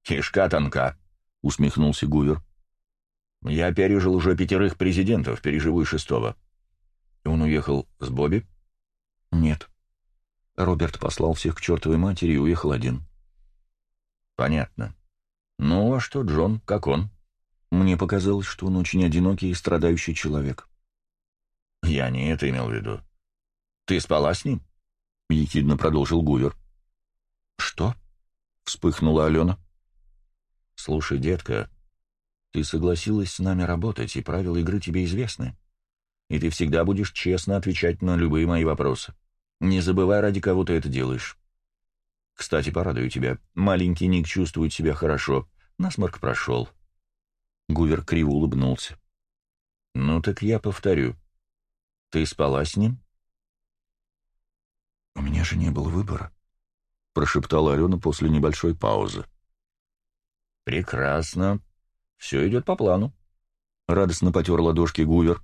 «Кишка тонка», — усмехнулся Гувер. «Я пережил уже пятерых президентов, переживу и шестого». «Он уехал с Бобби?» «Нет». Роберт послал всех к чертовой матери и уехал один. «Понятно. Ну, а что Джон, как он?» Мне показалось, что он очень одинокий и страдающий человек. «Я не это имел в виду. Ты спала с ним?» — ехидно продолжил Гувер. «Что?» — вспыхнула Алена. «Слушай, детка, ты согласилась с нами работать, и правила игры тебе известны. И ты всегда будешь честно отвечать на любые мои вопросы. Не забывай, ради кого ты это делаешь. Кстати, порадую тебя. Маленький Ник чувствует себя хорошо. Насморк прошел». Гувер криво улыбнулся. «Ну так я повторю. Ты спала с ним?» «У меня же не было выбора», — прошептала Алена после небольшой паузы. «Прекрасно. Все идет по плану», — радостно потер ладошки Гувер.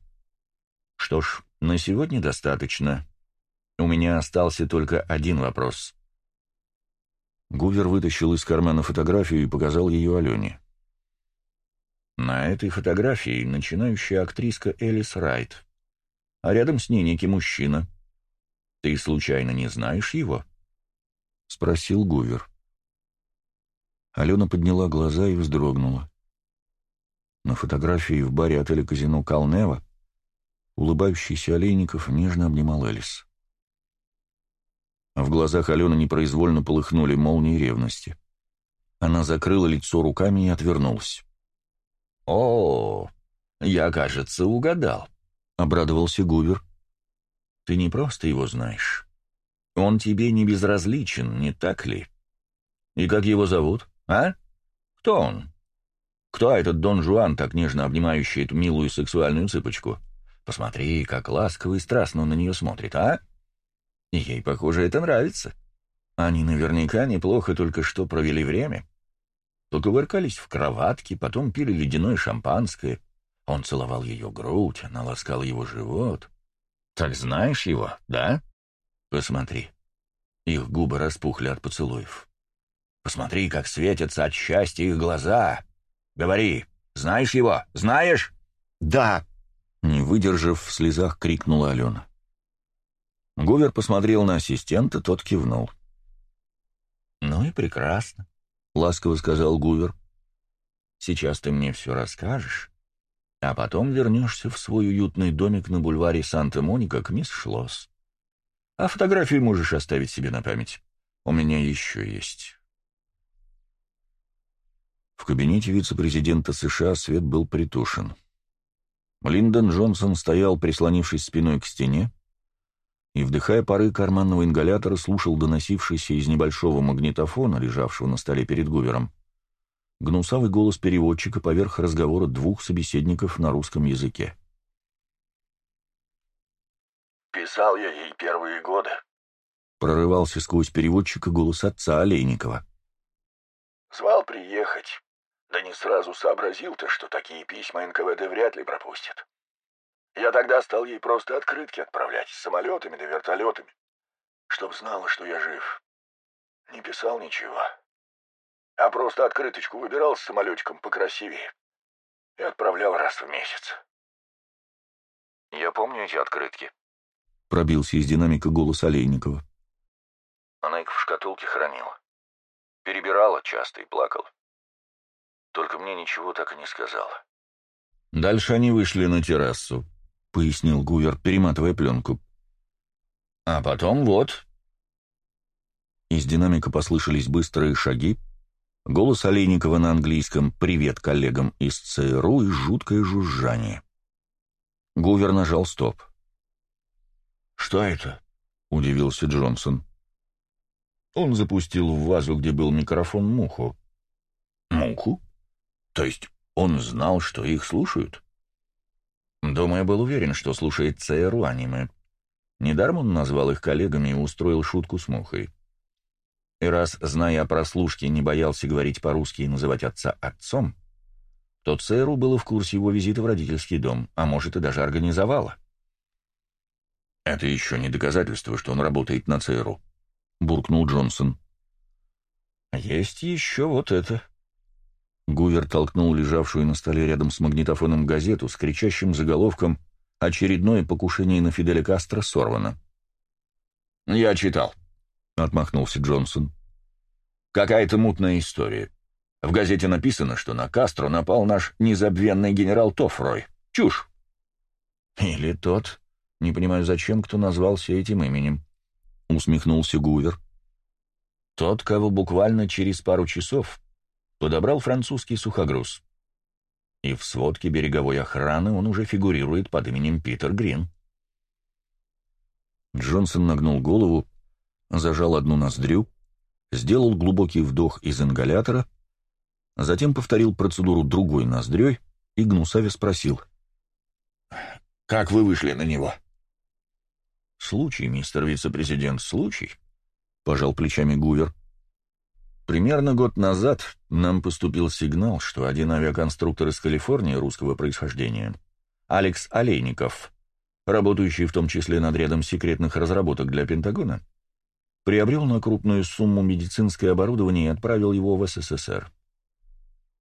«Что ж, на сегодня достаточно. У меня остался только один вопрос». Гувер вытащил из кармана фотографию и показал ее Алене. На этой фотографии начинающая актриска Элис Райт, а рядом с ней некий мужчина. Ты случайно не знаешь его? — спросил Гувер. Алена подняла глаза и вздрогнула. На фотографии в баре отеля «Казино Калнева» улыбающийся Олейников нежно обнимал Элис. В глазах Алены непроизвольно полыхнули молнии ревности. Она закрыла лицо руками и отвернулась. «О, я, кажется, угадал», — обрадовался Гувер. «Ты не просто его знаешь. Он тебе не безразличен, не так ли? И как его зовут?» А? Кто он? Кто этот Дон Жуан, так нежно обнимающий эту милую сексуальную цыпочку? Посмотри, как ласково и страстно он на нее смотрит, а? Ей, похоже, это нравится. Они наверняка неплохо только что провели время. Покувыркались в кроватке, потом пили ледяное шампанское. Он целовал ее грудь, она ласкала его живот. Так знаешь его, да? Посмотри. Их губы распухли от поцелуев. Посмотри, как светятся от счастья их глаза. Говори, знаешь его? Знаешь? Да. Не выдержав, в слезах крикнула Алена. Гувер посмотрел на ассистента, тот кивнул. «Ну и прекрасно», — ласково сказал Гувер. «Сейчас ты мне все расскажешь, а потом вернешься в свой уютный домик на бульваре Санта-Моника к мисс Шлосс. А фотографии можешь оставить себе на память. У меня еще есть». В кабинете вице-президента США свет был притушен. Линдон Джонсон стоял, прислонившись спиной к стене, и, вдыхая пары карманного ингалятора, слушал доносившийся из небольшого магнитофона, лежавшего на столе перед Гувером, гнусавый голос переводчика поверх разговора двух собеседников на русском языке. «Писал я ей первые годы», — прорывался сквозь переводчика голос отца Олейникова. «Звал приехать, да не сразу сообразил-то, что такие письма НКВД вряд ли пропустят. Я тогда стал ей просто открытки отправлять с самолетами да вертолетами, чтоб знала, что я жив. Не писал ничего, а просто открыточку выбирал с самолетиком покрасивее и отправлял раз в месяц. Я помню эти открытки. Пробился из динамика голос Олейникова. Она их в шкатулке хранила. Перебирала часто и плакала. Только мне ничего так и не сказала. Дальше они вышли на террасу. — пояснил Гувер, перематывая пленку. «А потом вот...» Из динамика послышались быстрые шаги, голос Олейникова на английском «Привет коллегам из ЦРУ» и жуткое жужжание. Гувер нажал «Стоп». «Что это?» — удивился Джонсон. Он запустил в вазу, где был микрофон, муху. «Муху? То есть он знал, что их слушают?» Думаю, был уверен, что слушает ЦРУ аниме. Недаром он назвал их коллегами и устроил шутку с мухой. И раз, зная о прослушке, не боялся говорить по-русски и называть отца отцом, то ЦРУ было в курсе его визита в родительский дом, а может и даже организовало. «Это еще не доказательство, что он работает на ЦРУ», — буркнул Джонсон. «Есть еще вот это», Гувер толкнул лежавшую на столе рядом с магнитофоном газету с кричащим заголовком «Очередное покушение на Фиделя Кастро сорвано». «Я читал», — отмахнулся Джонсон. «Какая-то мутная история. В газете написано, что на Кастро напал наш незабвенный генерал Тофрой. Чушь!» «Или тот. Не понимаю, зачем кто назвался этим именем», — усмехнулся Гувер. «Тот, кого буквально через пару часов подобрал французский сухогруз. И в сводке береговой охраны он уже фигурирует под именем Питер Грин. Джонсон нагнул голову, зажал одну ноздрю, сделал глубокий вдох из ингалятора, затем повторил процедуру другой ноздрёй и гнусаве спросил. «Как вы вышли на него?» «Случай, мистер вице-президент, случай», — пожал плечами Гувер. Примерно год назад нам поступил сигнал, что один авиаконструктор из Калифорнии русского происхождения, Алекс Олейников, работающий в том числе над рядом секретных разработок для Пентагона, приобрел на крупную сумму медицинское оборудование и отправил его в СССР.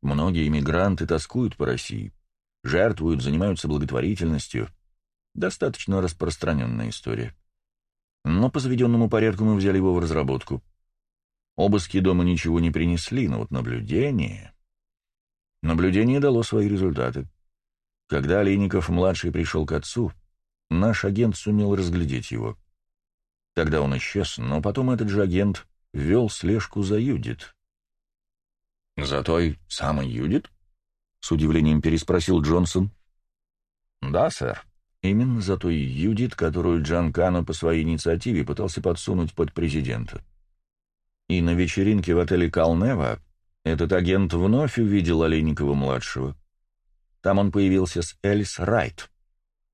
Многие иммигранты тоскуют по России, жертвуют, занимаются благотворительностью. Достаточно распространенная история. Но по заведенному порядку мы взяли его в разработку — Обыски дома ничего не принесли, но вот наблюдение... Наблюдение дало свои результаты. Когда Олейников-младший пришел к отцу, наш агент сумел разглядеть его. Тогда он исчез, но потом этот же агент вел слежку за Юдит. «За той самой Юдит?» — с удивлением переспросил Джонсон. «Да, сэр. Именно за той Юдит, которую Джан Кано по своей инициативе пытался подсунуть под президента». И на вечеринке в отеле «Калнева» Этот агент вновь увидел Олейникова-младшего. Там он появился с Элис Райт,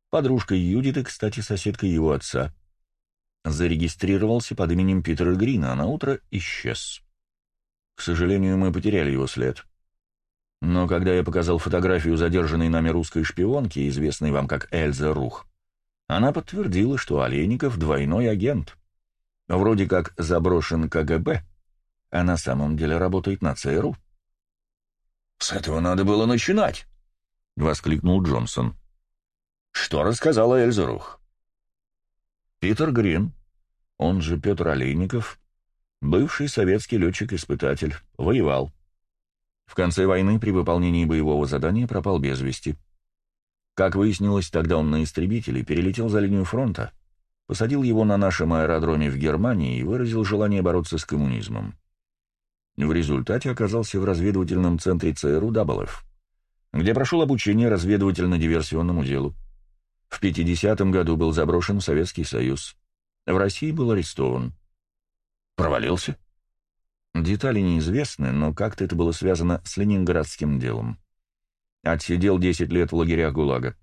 подружкой Юдиты, кстати, соседкой его отца. Зарегистрировался под именем Питера Грина, а на утро исчез. К сожалению, мы потеряли его след. Но когда я показал фотографию задержанной нами русской шпионки, известной вам как Эльза Рух, она подтвердила, что Олейников двойной агент. Вроде как заброшен КГБ, а на самом деле работает на ЦРУ. «С этого надо было начинать!» — воскликнул Джонсон. «Что рассказала Эльза Рух?» Питер Грин, он же Петр Олейников, бывший советский летчик-испытатель, воевал. В конце войны при выполнении боевого задания пропал без вести. Как выяснилось, тогда он на истребителе перелетел за линию фронта, посадил его на нашем аэродроме в Германии и выразил желание бороться с коммунизмом. В результате оказался в разведывательном центре ЦРУ Даблов, где прошел обучение разведывательно-диверсионному делу. В 50-м году был заброшен в Советский Союз. В России был арестован. Провалился? Детали неизвестны, но как-то это было связано с ленинградским делом. Отсидел 10 лет в лагерях ГУЛАГа.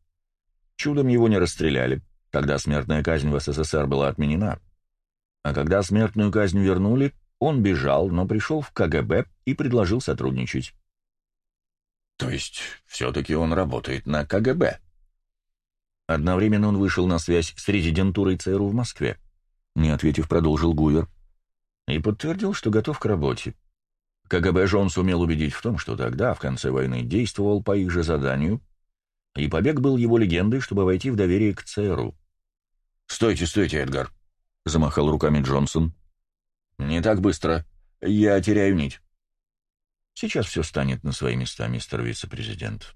Чудом его не расстреляли, когда смертная казнь в СССР была отменена. А когда смертную казнь вернули, он бежал, но пришел в КГБ и предложил сотрудничать. То есть все-таки он работает на КГБ? Одновременно он вышел на связь с резидентурой ЦРУ в Москве. Не ответив, продолжил Гувер и подтвердил, что готов к работе. КГБ же он сумел убедить в том, что тогда, в конце войны, действовал по их же заданию, и побег был его легендой, чтобы войти в доверие к ЦРУ. «Стойте, стойте, Эдгар!» — замахал руками Джонсон. «Не так быстро. Я теряю нить». «Сейчас все станет на свои места, мистер вице-президент».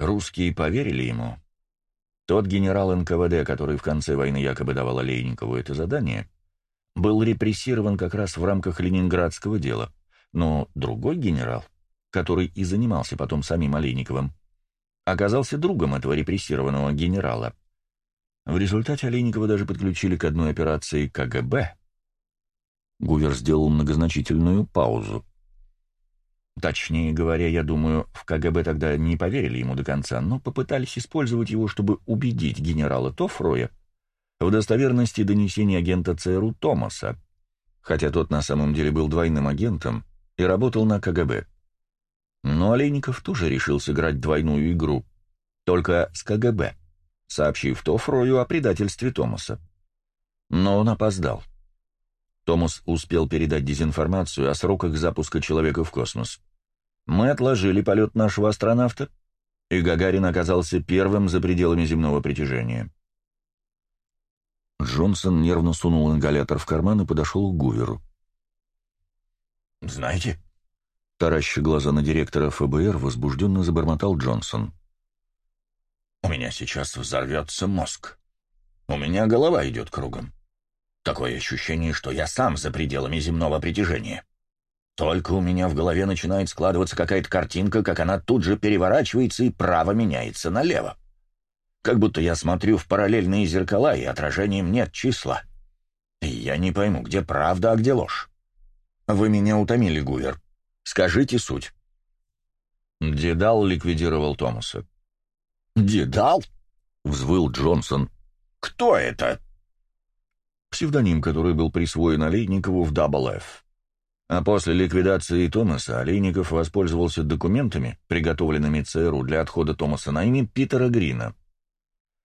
Русские поверили ему. Тот генерал НКВД, который в конце войны якобы давал Олейникову это задание, был репрессирован как раз в рамках ленинградского дела, но другой генерал, который и занимался потом самим Олейниковым, оказался другом этого репрессированного генерала. В результате Олейникова даже подключили к одной операции КГБ. Гувер сделал многозначительную паузу. Точнее говоря, я думаю, в КГБ тогда не поверили ему до конца, но попытались использовать его, чтобы убедить генерала Тофроя в достоверности донесений агента ЦРУ Томаса, хотя тот на самом деле был двойным агентом и работал на КГБ. Но Олейников тоже решил сыграть двойную игру, только с КГБ, сообщив Тофрою о предательстве Томаса. Но он опоздал. Томас успел передать дезинформацию о сроках запуска человека в космос. Мы отложили полет нашего астронавта, и Гагарин оказался первым за пределами земного притяжения. Джонсон нервно сунул ингалятор в карман и подошел к Гуверу. «Знаете?» Тараща глаза на директора ФБР, возбужденно забормотал Джонсон. «У меня сейчас взорвется мозг. У меня голова идет кругом. Такое ощущение, что я сам за пределами земного притяжения. Только у меня в голове начинает складываться какая-то картинка, как она тут же переворачивается и право меняется налево как будто я смотрю в параллельные зеркала, и отражением нет числа. И я не пойму, где правда, а где ложь. Вы меня утомили, Гувер. Скажите суть. Дедал ликвидировал Томаса. «Дедал?» — взвыл Джонсон. «Кто это?» Псевдоним, который был присвоен Олейникову в F. А после ликвидации Томаса Олейников воспользовался документами, приготовленными ЦРУ для отхода Томаса на имя Питера Грина.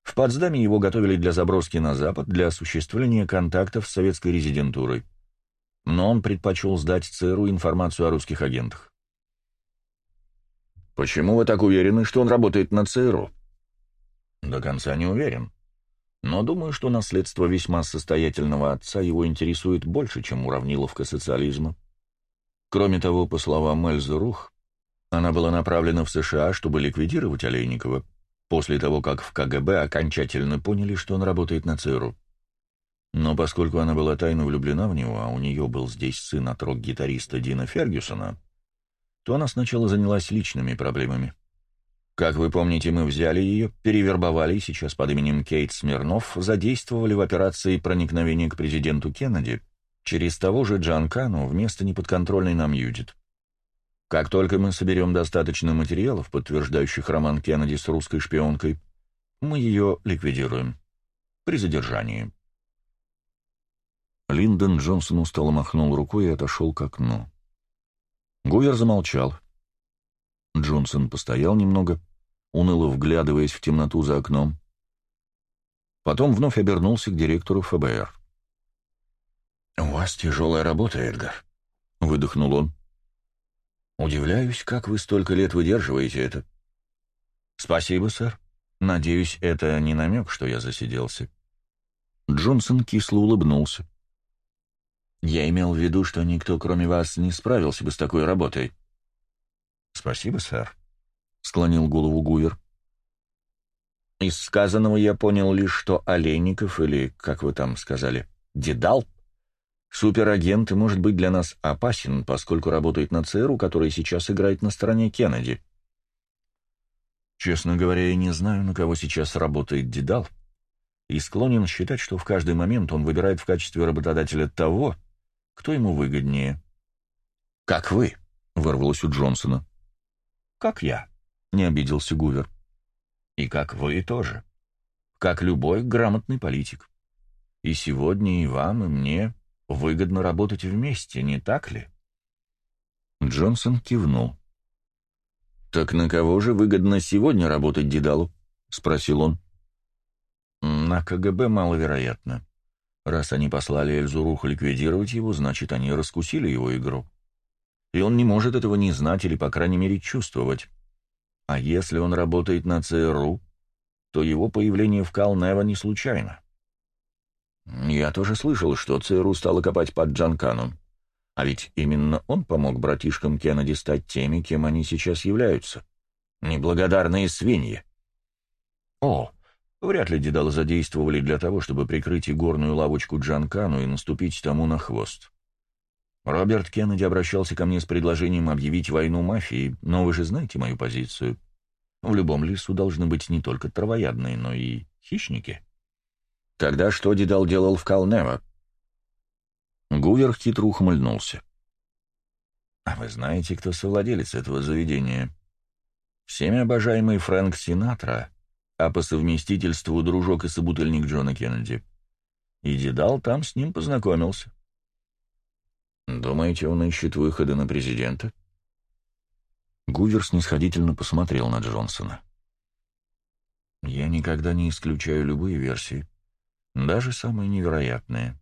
В Потсдаме его готовили для заброски на Запад для осуществления контактов с советской резидентурой. Но он предпочел сдать ЦРУ информацию о русских агентах. «Почему вы так уверены, что он работает на ЦРУ?» «До конца не уверен. Но думаю, что наследство весьма состоятельного отца его интересует больше, чем уравниловка социализма. Кроме того, по словам Эльзы Рух, она была направлена в США, чтобы ликвидировать Олейникова, после того, как в КГБ окончательно поняли, что он работает на ЦРУ. Но поскольку она была тайно влюблена в него, а у нее был здесь сын от рок-гитариста Дина Фергюсона, то она сначала занялась личными проблемами. Как вы помните, мы взяли ее, перевербовали и сейчас под именем Кейт Смирнов задействовали в операции проникновения к президенту Кеннеди через того же Джан Кану вместо неподконтрольной нам Юдит. Как только мы соберем достаточно материалов, подтверждающих роман Кеннеди с русской шпионкой, мы ее ликвидируем. При задержании. Линдон Джонсон устало махнул рукой и отошел к окну. Гувер замолчал. Джонсон постоял немного, уныло вглядываясь в темноту за окном. Потом вновь обернулся к директору ФБР. «У вас тяжелая работа, Эдгар», — выдохнул он. «Удивляюсь, как вы столько лет выдерживаете это». «Спасибо, сэр. Надеюсь, это не намек, что я засиделся». Джонсон кисло улыбнулся. «Я имел в виду, что никто, кроме вас, не справился бы с такой работой». «Спасибо, сэр», — склонил голову Гувер. «Из сказанного я понял лишь, что Олейников, или, как вы там сказали, Дедал, суперагент и может быть для нас опасен, поскольку работает на ЦРУ, который сейчас играет на стороне Кеннеди». Честно говоря, я не знаю, на кого сейчас работает Дедал, и склонен считать, что в каждый момент он выбирает в качестве работодателя того, кто ему выгоднее. «Как вы», — вырвалось у Джонсона. «Как я», — не обиделся Гувер. «И как вы тоже. Как любой грамотный политик. И сегодня и вам, и мне выгодно работать вместе, не так ли?» Джонсон кивнул. «Так на кого же выгодно сегодня работать Дедалу?» — спросил он. «На КГБ маловероятно. Раз они послали Эльзуруху ликвидировать его, значит, они раскусили его игру. И он не может этого не знать или, по крайней мере, чувствовать. А если он работает на ЦРУ, то его появление в Калнева не случайно. Я тоже слышал, что ЦРУ стало копать под Джанкану. А ведь именно он помог братишкам Кеннеди стать теми, кем они сейчас являются. Неблагодарные свиньи. О, вряд ли Дедала задействовали для того, чтобы прикрыть игорную лавочку Джанкану и наступить тому на хвост. Роберт Кеннеди обращался ко мне с предложением объявить войну мафии, но вы же знаете мою позицию. В любом лесу должны быть не только травоядные, но и хищники. Тогда что Дедал делал в Калнево? Гувер хитро ухмыльнулся. А вы знаете, кто совладелец этого заведения? Всеми обожаемый Фрэнк Синатра, а по совместительству дружок и собутыльник Джона Кеннеди. И Дедал там с ним познакомился. Думаете, он ищет выхода на президента? Гувер снисходительно посмотрел на Джонсона. Я никогда не исключаю любые версии, даже самые невероятные.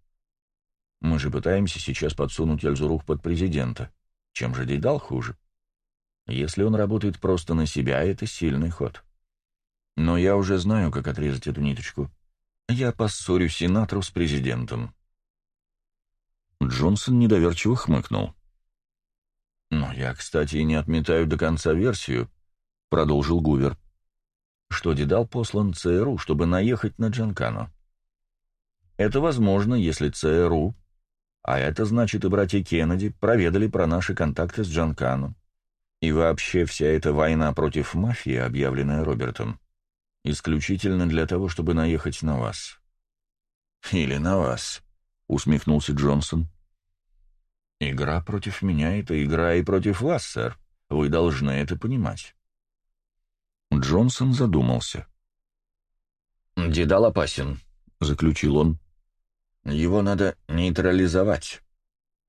Мы же пытаемся сейчас подсунуть Эльзурух под президента. Чем же Дейдал хуже? Если он работает просто на себя, это сильный ход. Но я уже знаю, как отрезать эту ниточку. Я поссорю сенатору с президентом. Джонсон недоверчиво хмыкнул. «Но я, кстати, и не отметаю до конца версию», — продолжил Гувер, «что Дедал послан ЦРУ, чтобы наехать на Джанкану. Это возможно, если ЦРУ, а это значит и братья Кеннеди, проведали про наши контакты с Джанкану. И вообще вся эта война против мафии, объявленная Робертом, исключительно для того, чтобы наехать на вас». «Или на вас», усмехнулся Джонсон. «Игра против меня — это игра и против вас, сэр. Вы должны это понимать». Джонсон задумался. «Дедал опасен», — заключил он. «Его надо нейтрализовать.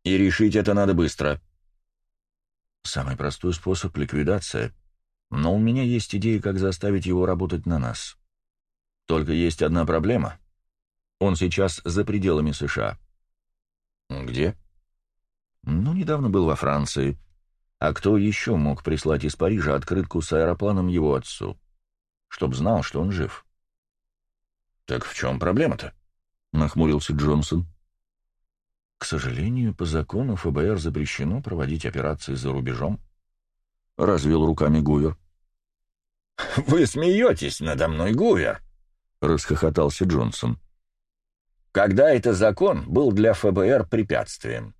И решить это надо быстро». «Самый простой способ — ликвидация. Но у меня есть идея, как заставить его работать на нас. Только есть одна проблема. Он сейчас за пределами США. Где? Ну, недавно был во Франции. А кто еще мог прислать из Парижа открытку с аэропланом его отцу? Чтоб знал, что он жив. Так в чем проблема-то? Нахмурился Джонсон. К сожалению, по закону ФБР запрещено проводить операции за рубежом. Развел руками Гувер. «Вы смеетесь надо мной, Гувер!» — расхохотался Джонсон когда это закон был для ФБР препятствием.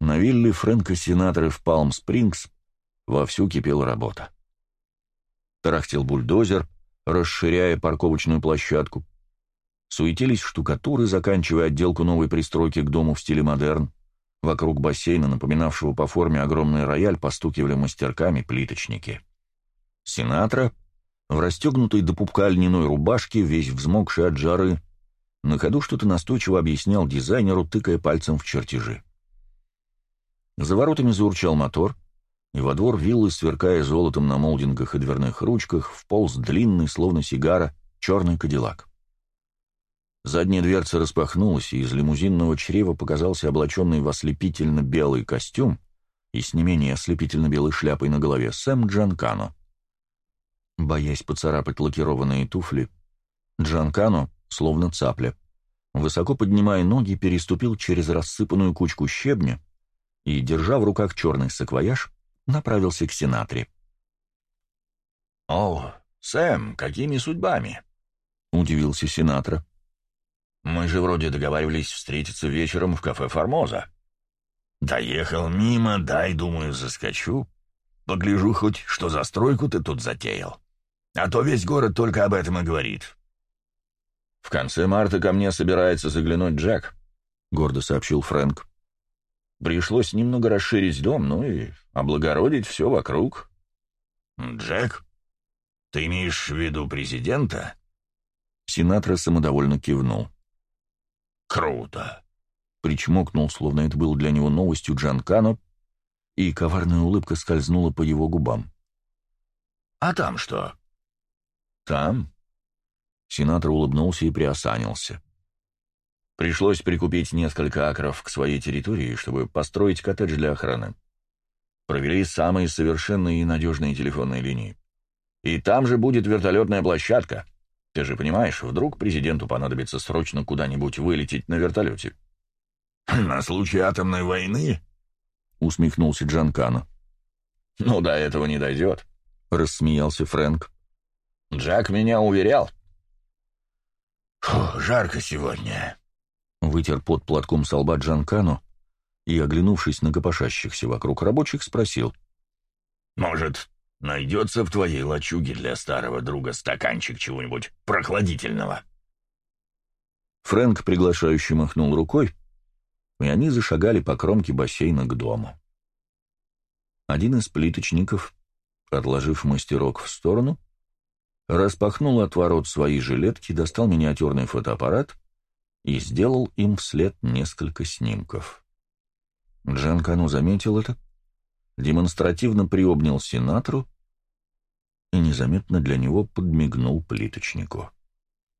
На вилле Фрэнка Синатора в Палм-Спрингс вовсю кипела работа. Тарахтел бульдозер, расширяя парковочную площадку. Суетились штукатуры, заканчивая отделку новой пристройки к дому в стиле модерн. Вокруг бассейна, напоминавшего по форме огромный рояль, постукивали мастерками плиточники. Синатра, в расстегнутой до пупка льняной рубашке, весь взмокший от жары, на ходу что-то настойчиво объяснял дизайнеру, тыкая пальцем в чертежи. За воротами заурчал мотор, и во двор виллы, сверкая золотом на молдингах и дверных ручках, вполз длинный, словно сигара, черный кадиллак. Задняя дверца распахнулась, и из лимузинного чрева показался облаченный в ослепительно-белый костюм и с не менее ослепительно-белой шляпой на голове Сэм Джанкано. Боясь поцарапать лакированные туфли, Джанкано, словно цапля, высоко поднимая ноги, переступил через рассыпанную кучку щебня и, держа в руках черный саквояж, направился к Синатре. «О, Сэм, какими судьбами?» — удивился Синатра. «Мы же вроде договаривались встретиться вечером в кафе «Формоза». Доехал мимо, дай, думаю, заскочу. Погляжу хоть, что за стройку ты тут затеял. А то весь город только об этом и говорит». «В конце марта ко мне собирается заглянуть Джек», — гордо сообщил Фрэнк. Пришлось немного расширить дом, ну и облагородить все вокруг. «Джек? Ты имеешь в виду президента?» Синатра самодовольно кивнул. «Круто!» Причмокнул, словно это было для него новостью Джанкано, и коварная улыбка скользнула по его губам. «А там что?» «Там?» Сенатор улыбнулся и приосанился. Пришлось прикупить несколько акров к своей территории, чтобы построить коттедж для охраны. Провели самые совершенные и надежные телефонные линии. И там же будет вертолетная площадка. Ты же понимаешь, вдруг президенту понадобится срочно куда-нибудь вылететь на вертолете. «На случай атомной войны?» — усмехнулся Джанкано. «Ну, до этого не дойдет», — рассмеялся Фрэнк. «Джак меня уверял». «Фу, жарко сегодня», Вытер под платком со лба Джанкано и, оглянувшись на копошащихся вокруг рабочих, спросил. «Может, найдется в твоей лачуге для старого друга стаканчик чего-нибудь прохладительного?» Фрэнк приглашающе махнул рукой, и они зашагали по кромке бассейна к дому. Один из плиточников, отложив мастерок в сторону, распахнул от ворот свои жилетки, достал миниатюрный фотоаппарат и сделал им вслед несколько снимков. Джанкану заметил это, демонстративно приобнял сенатору и незаметно для него подмигнул плиточнику.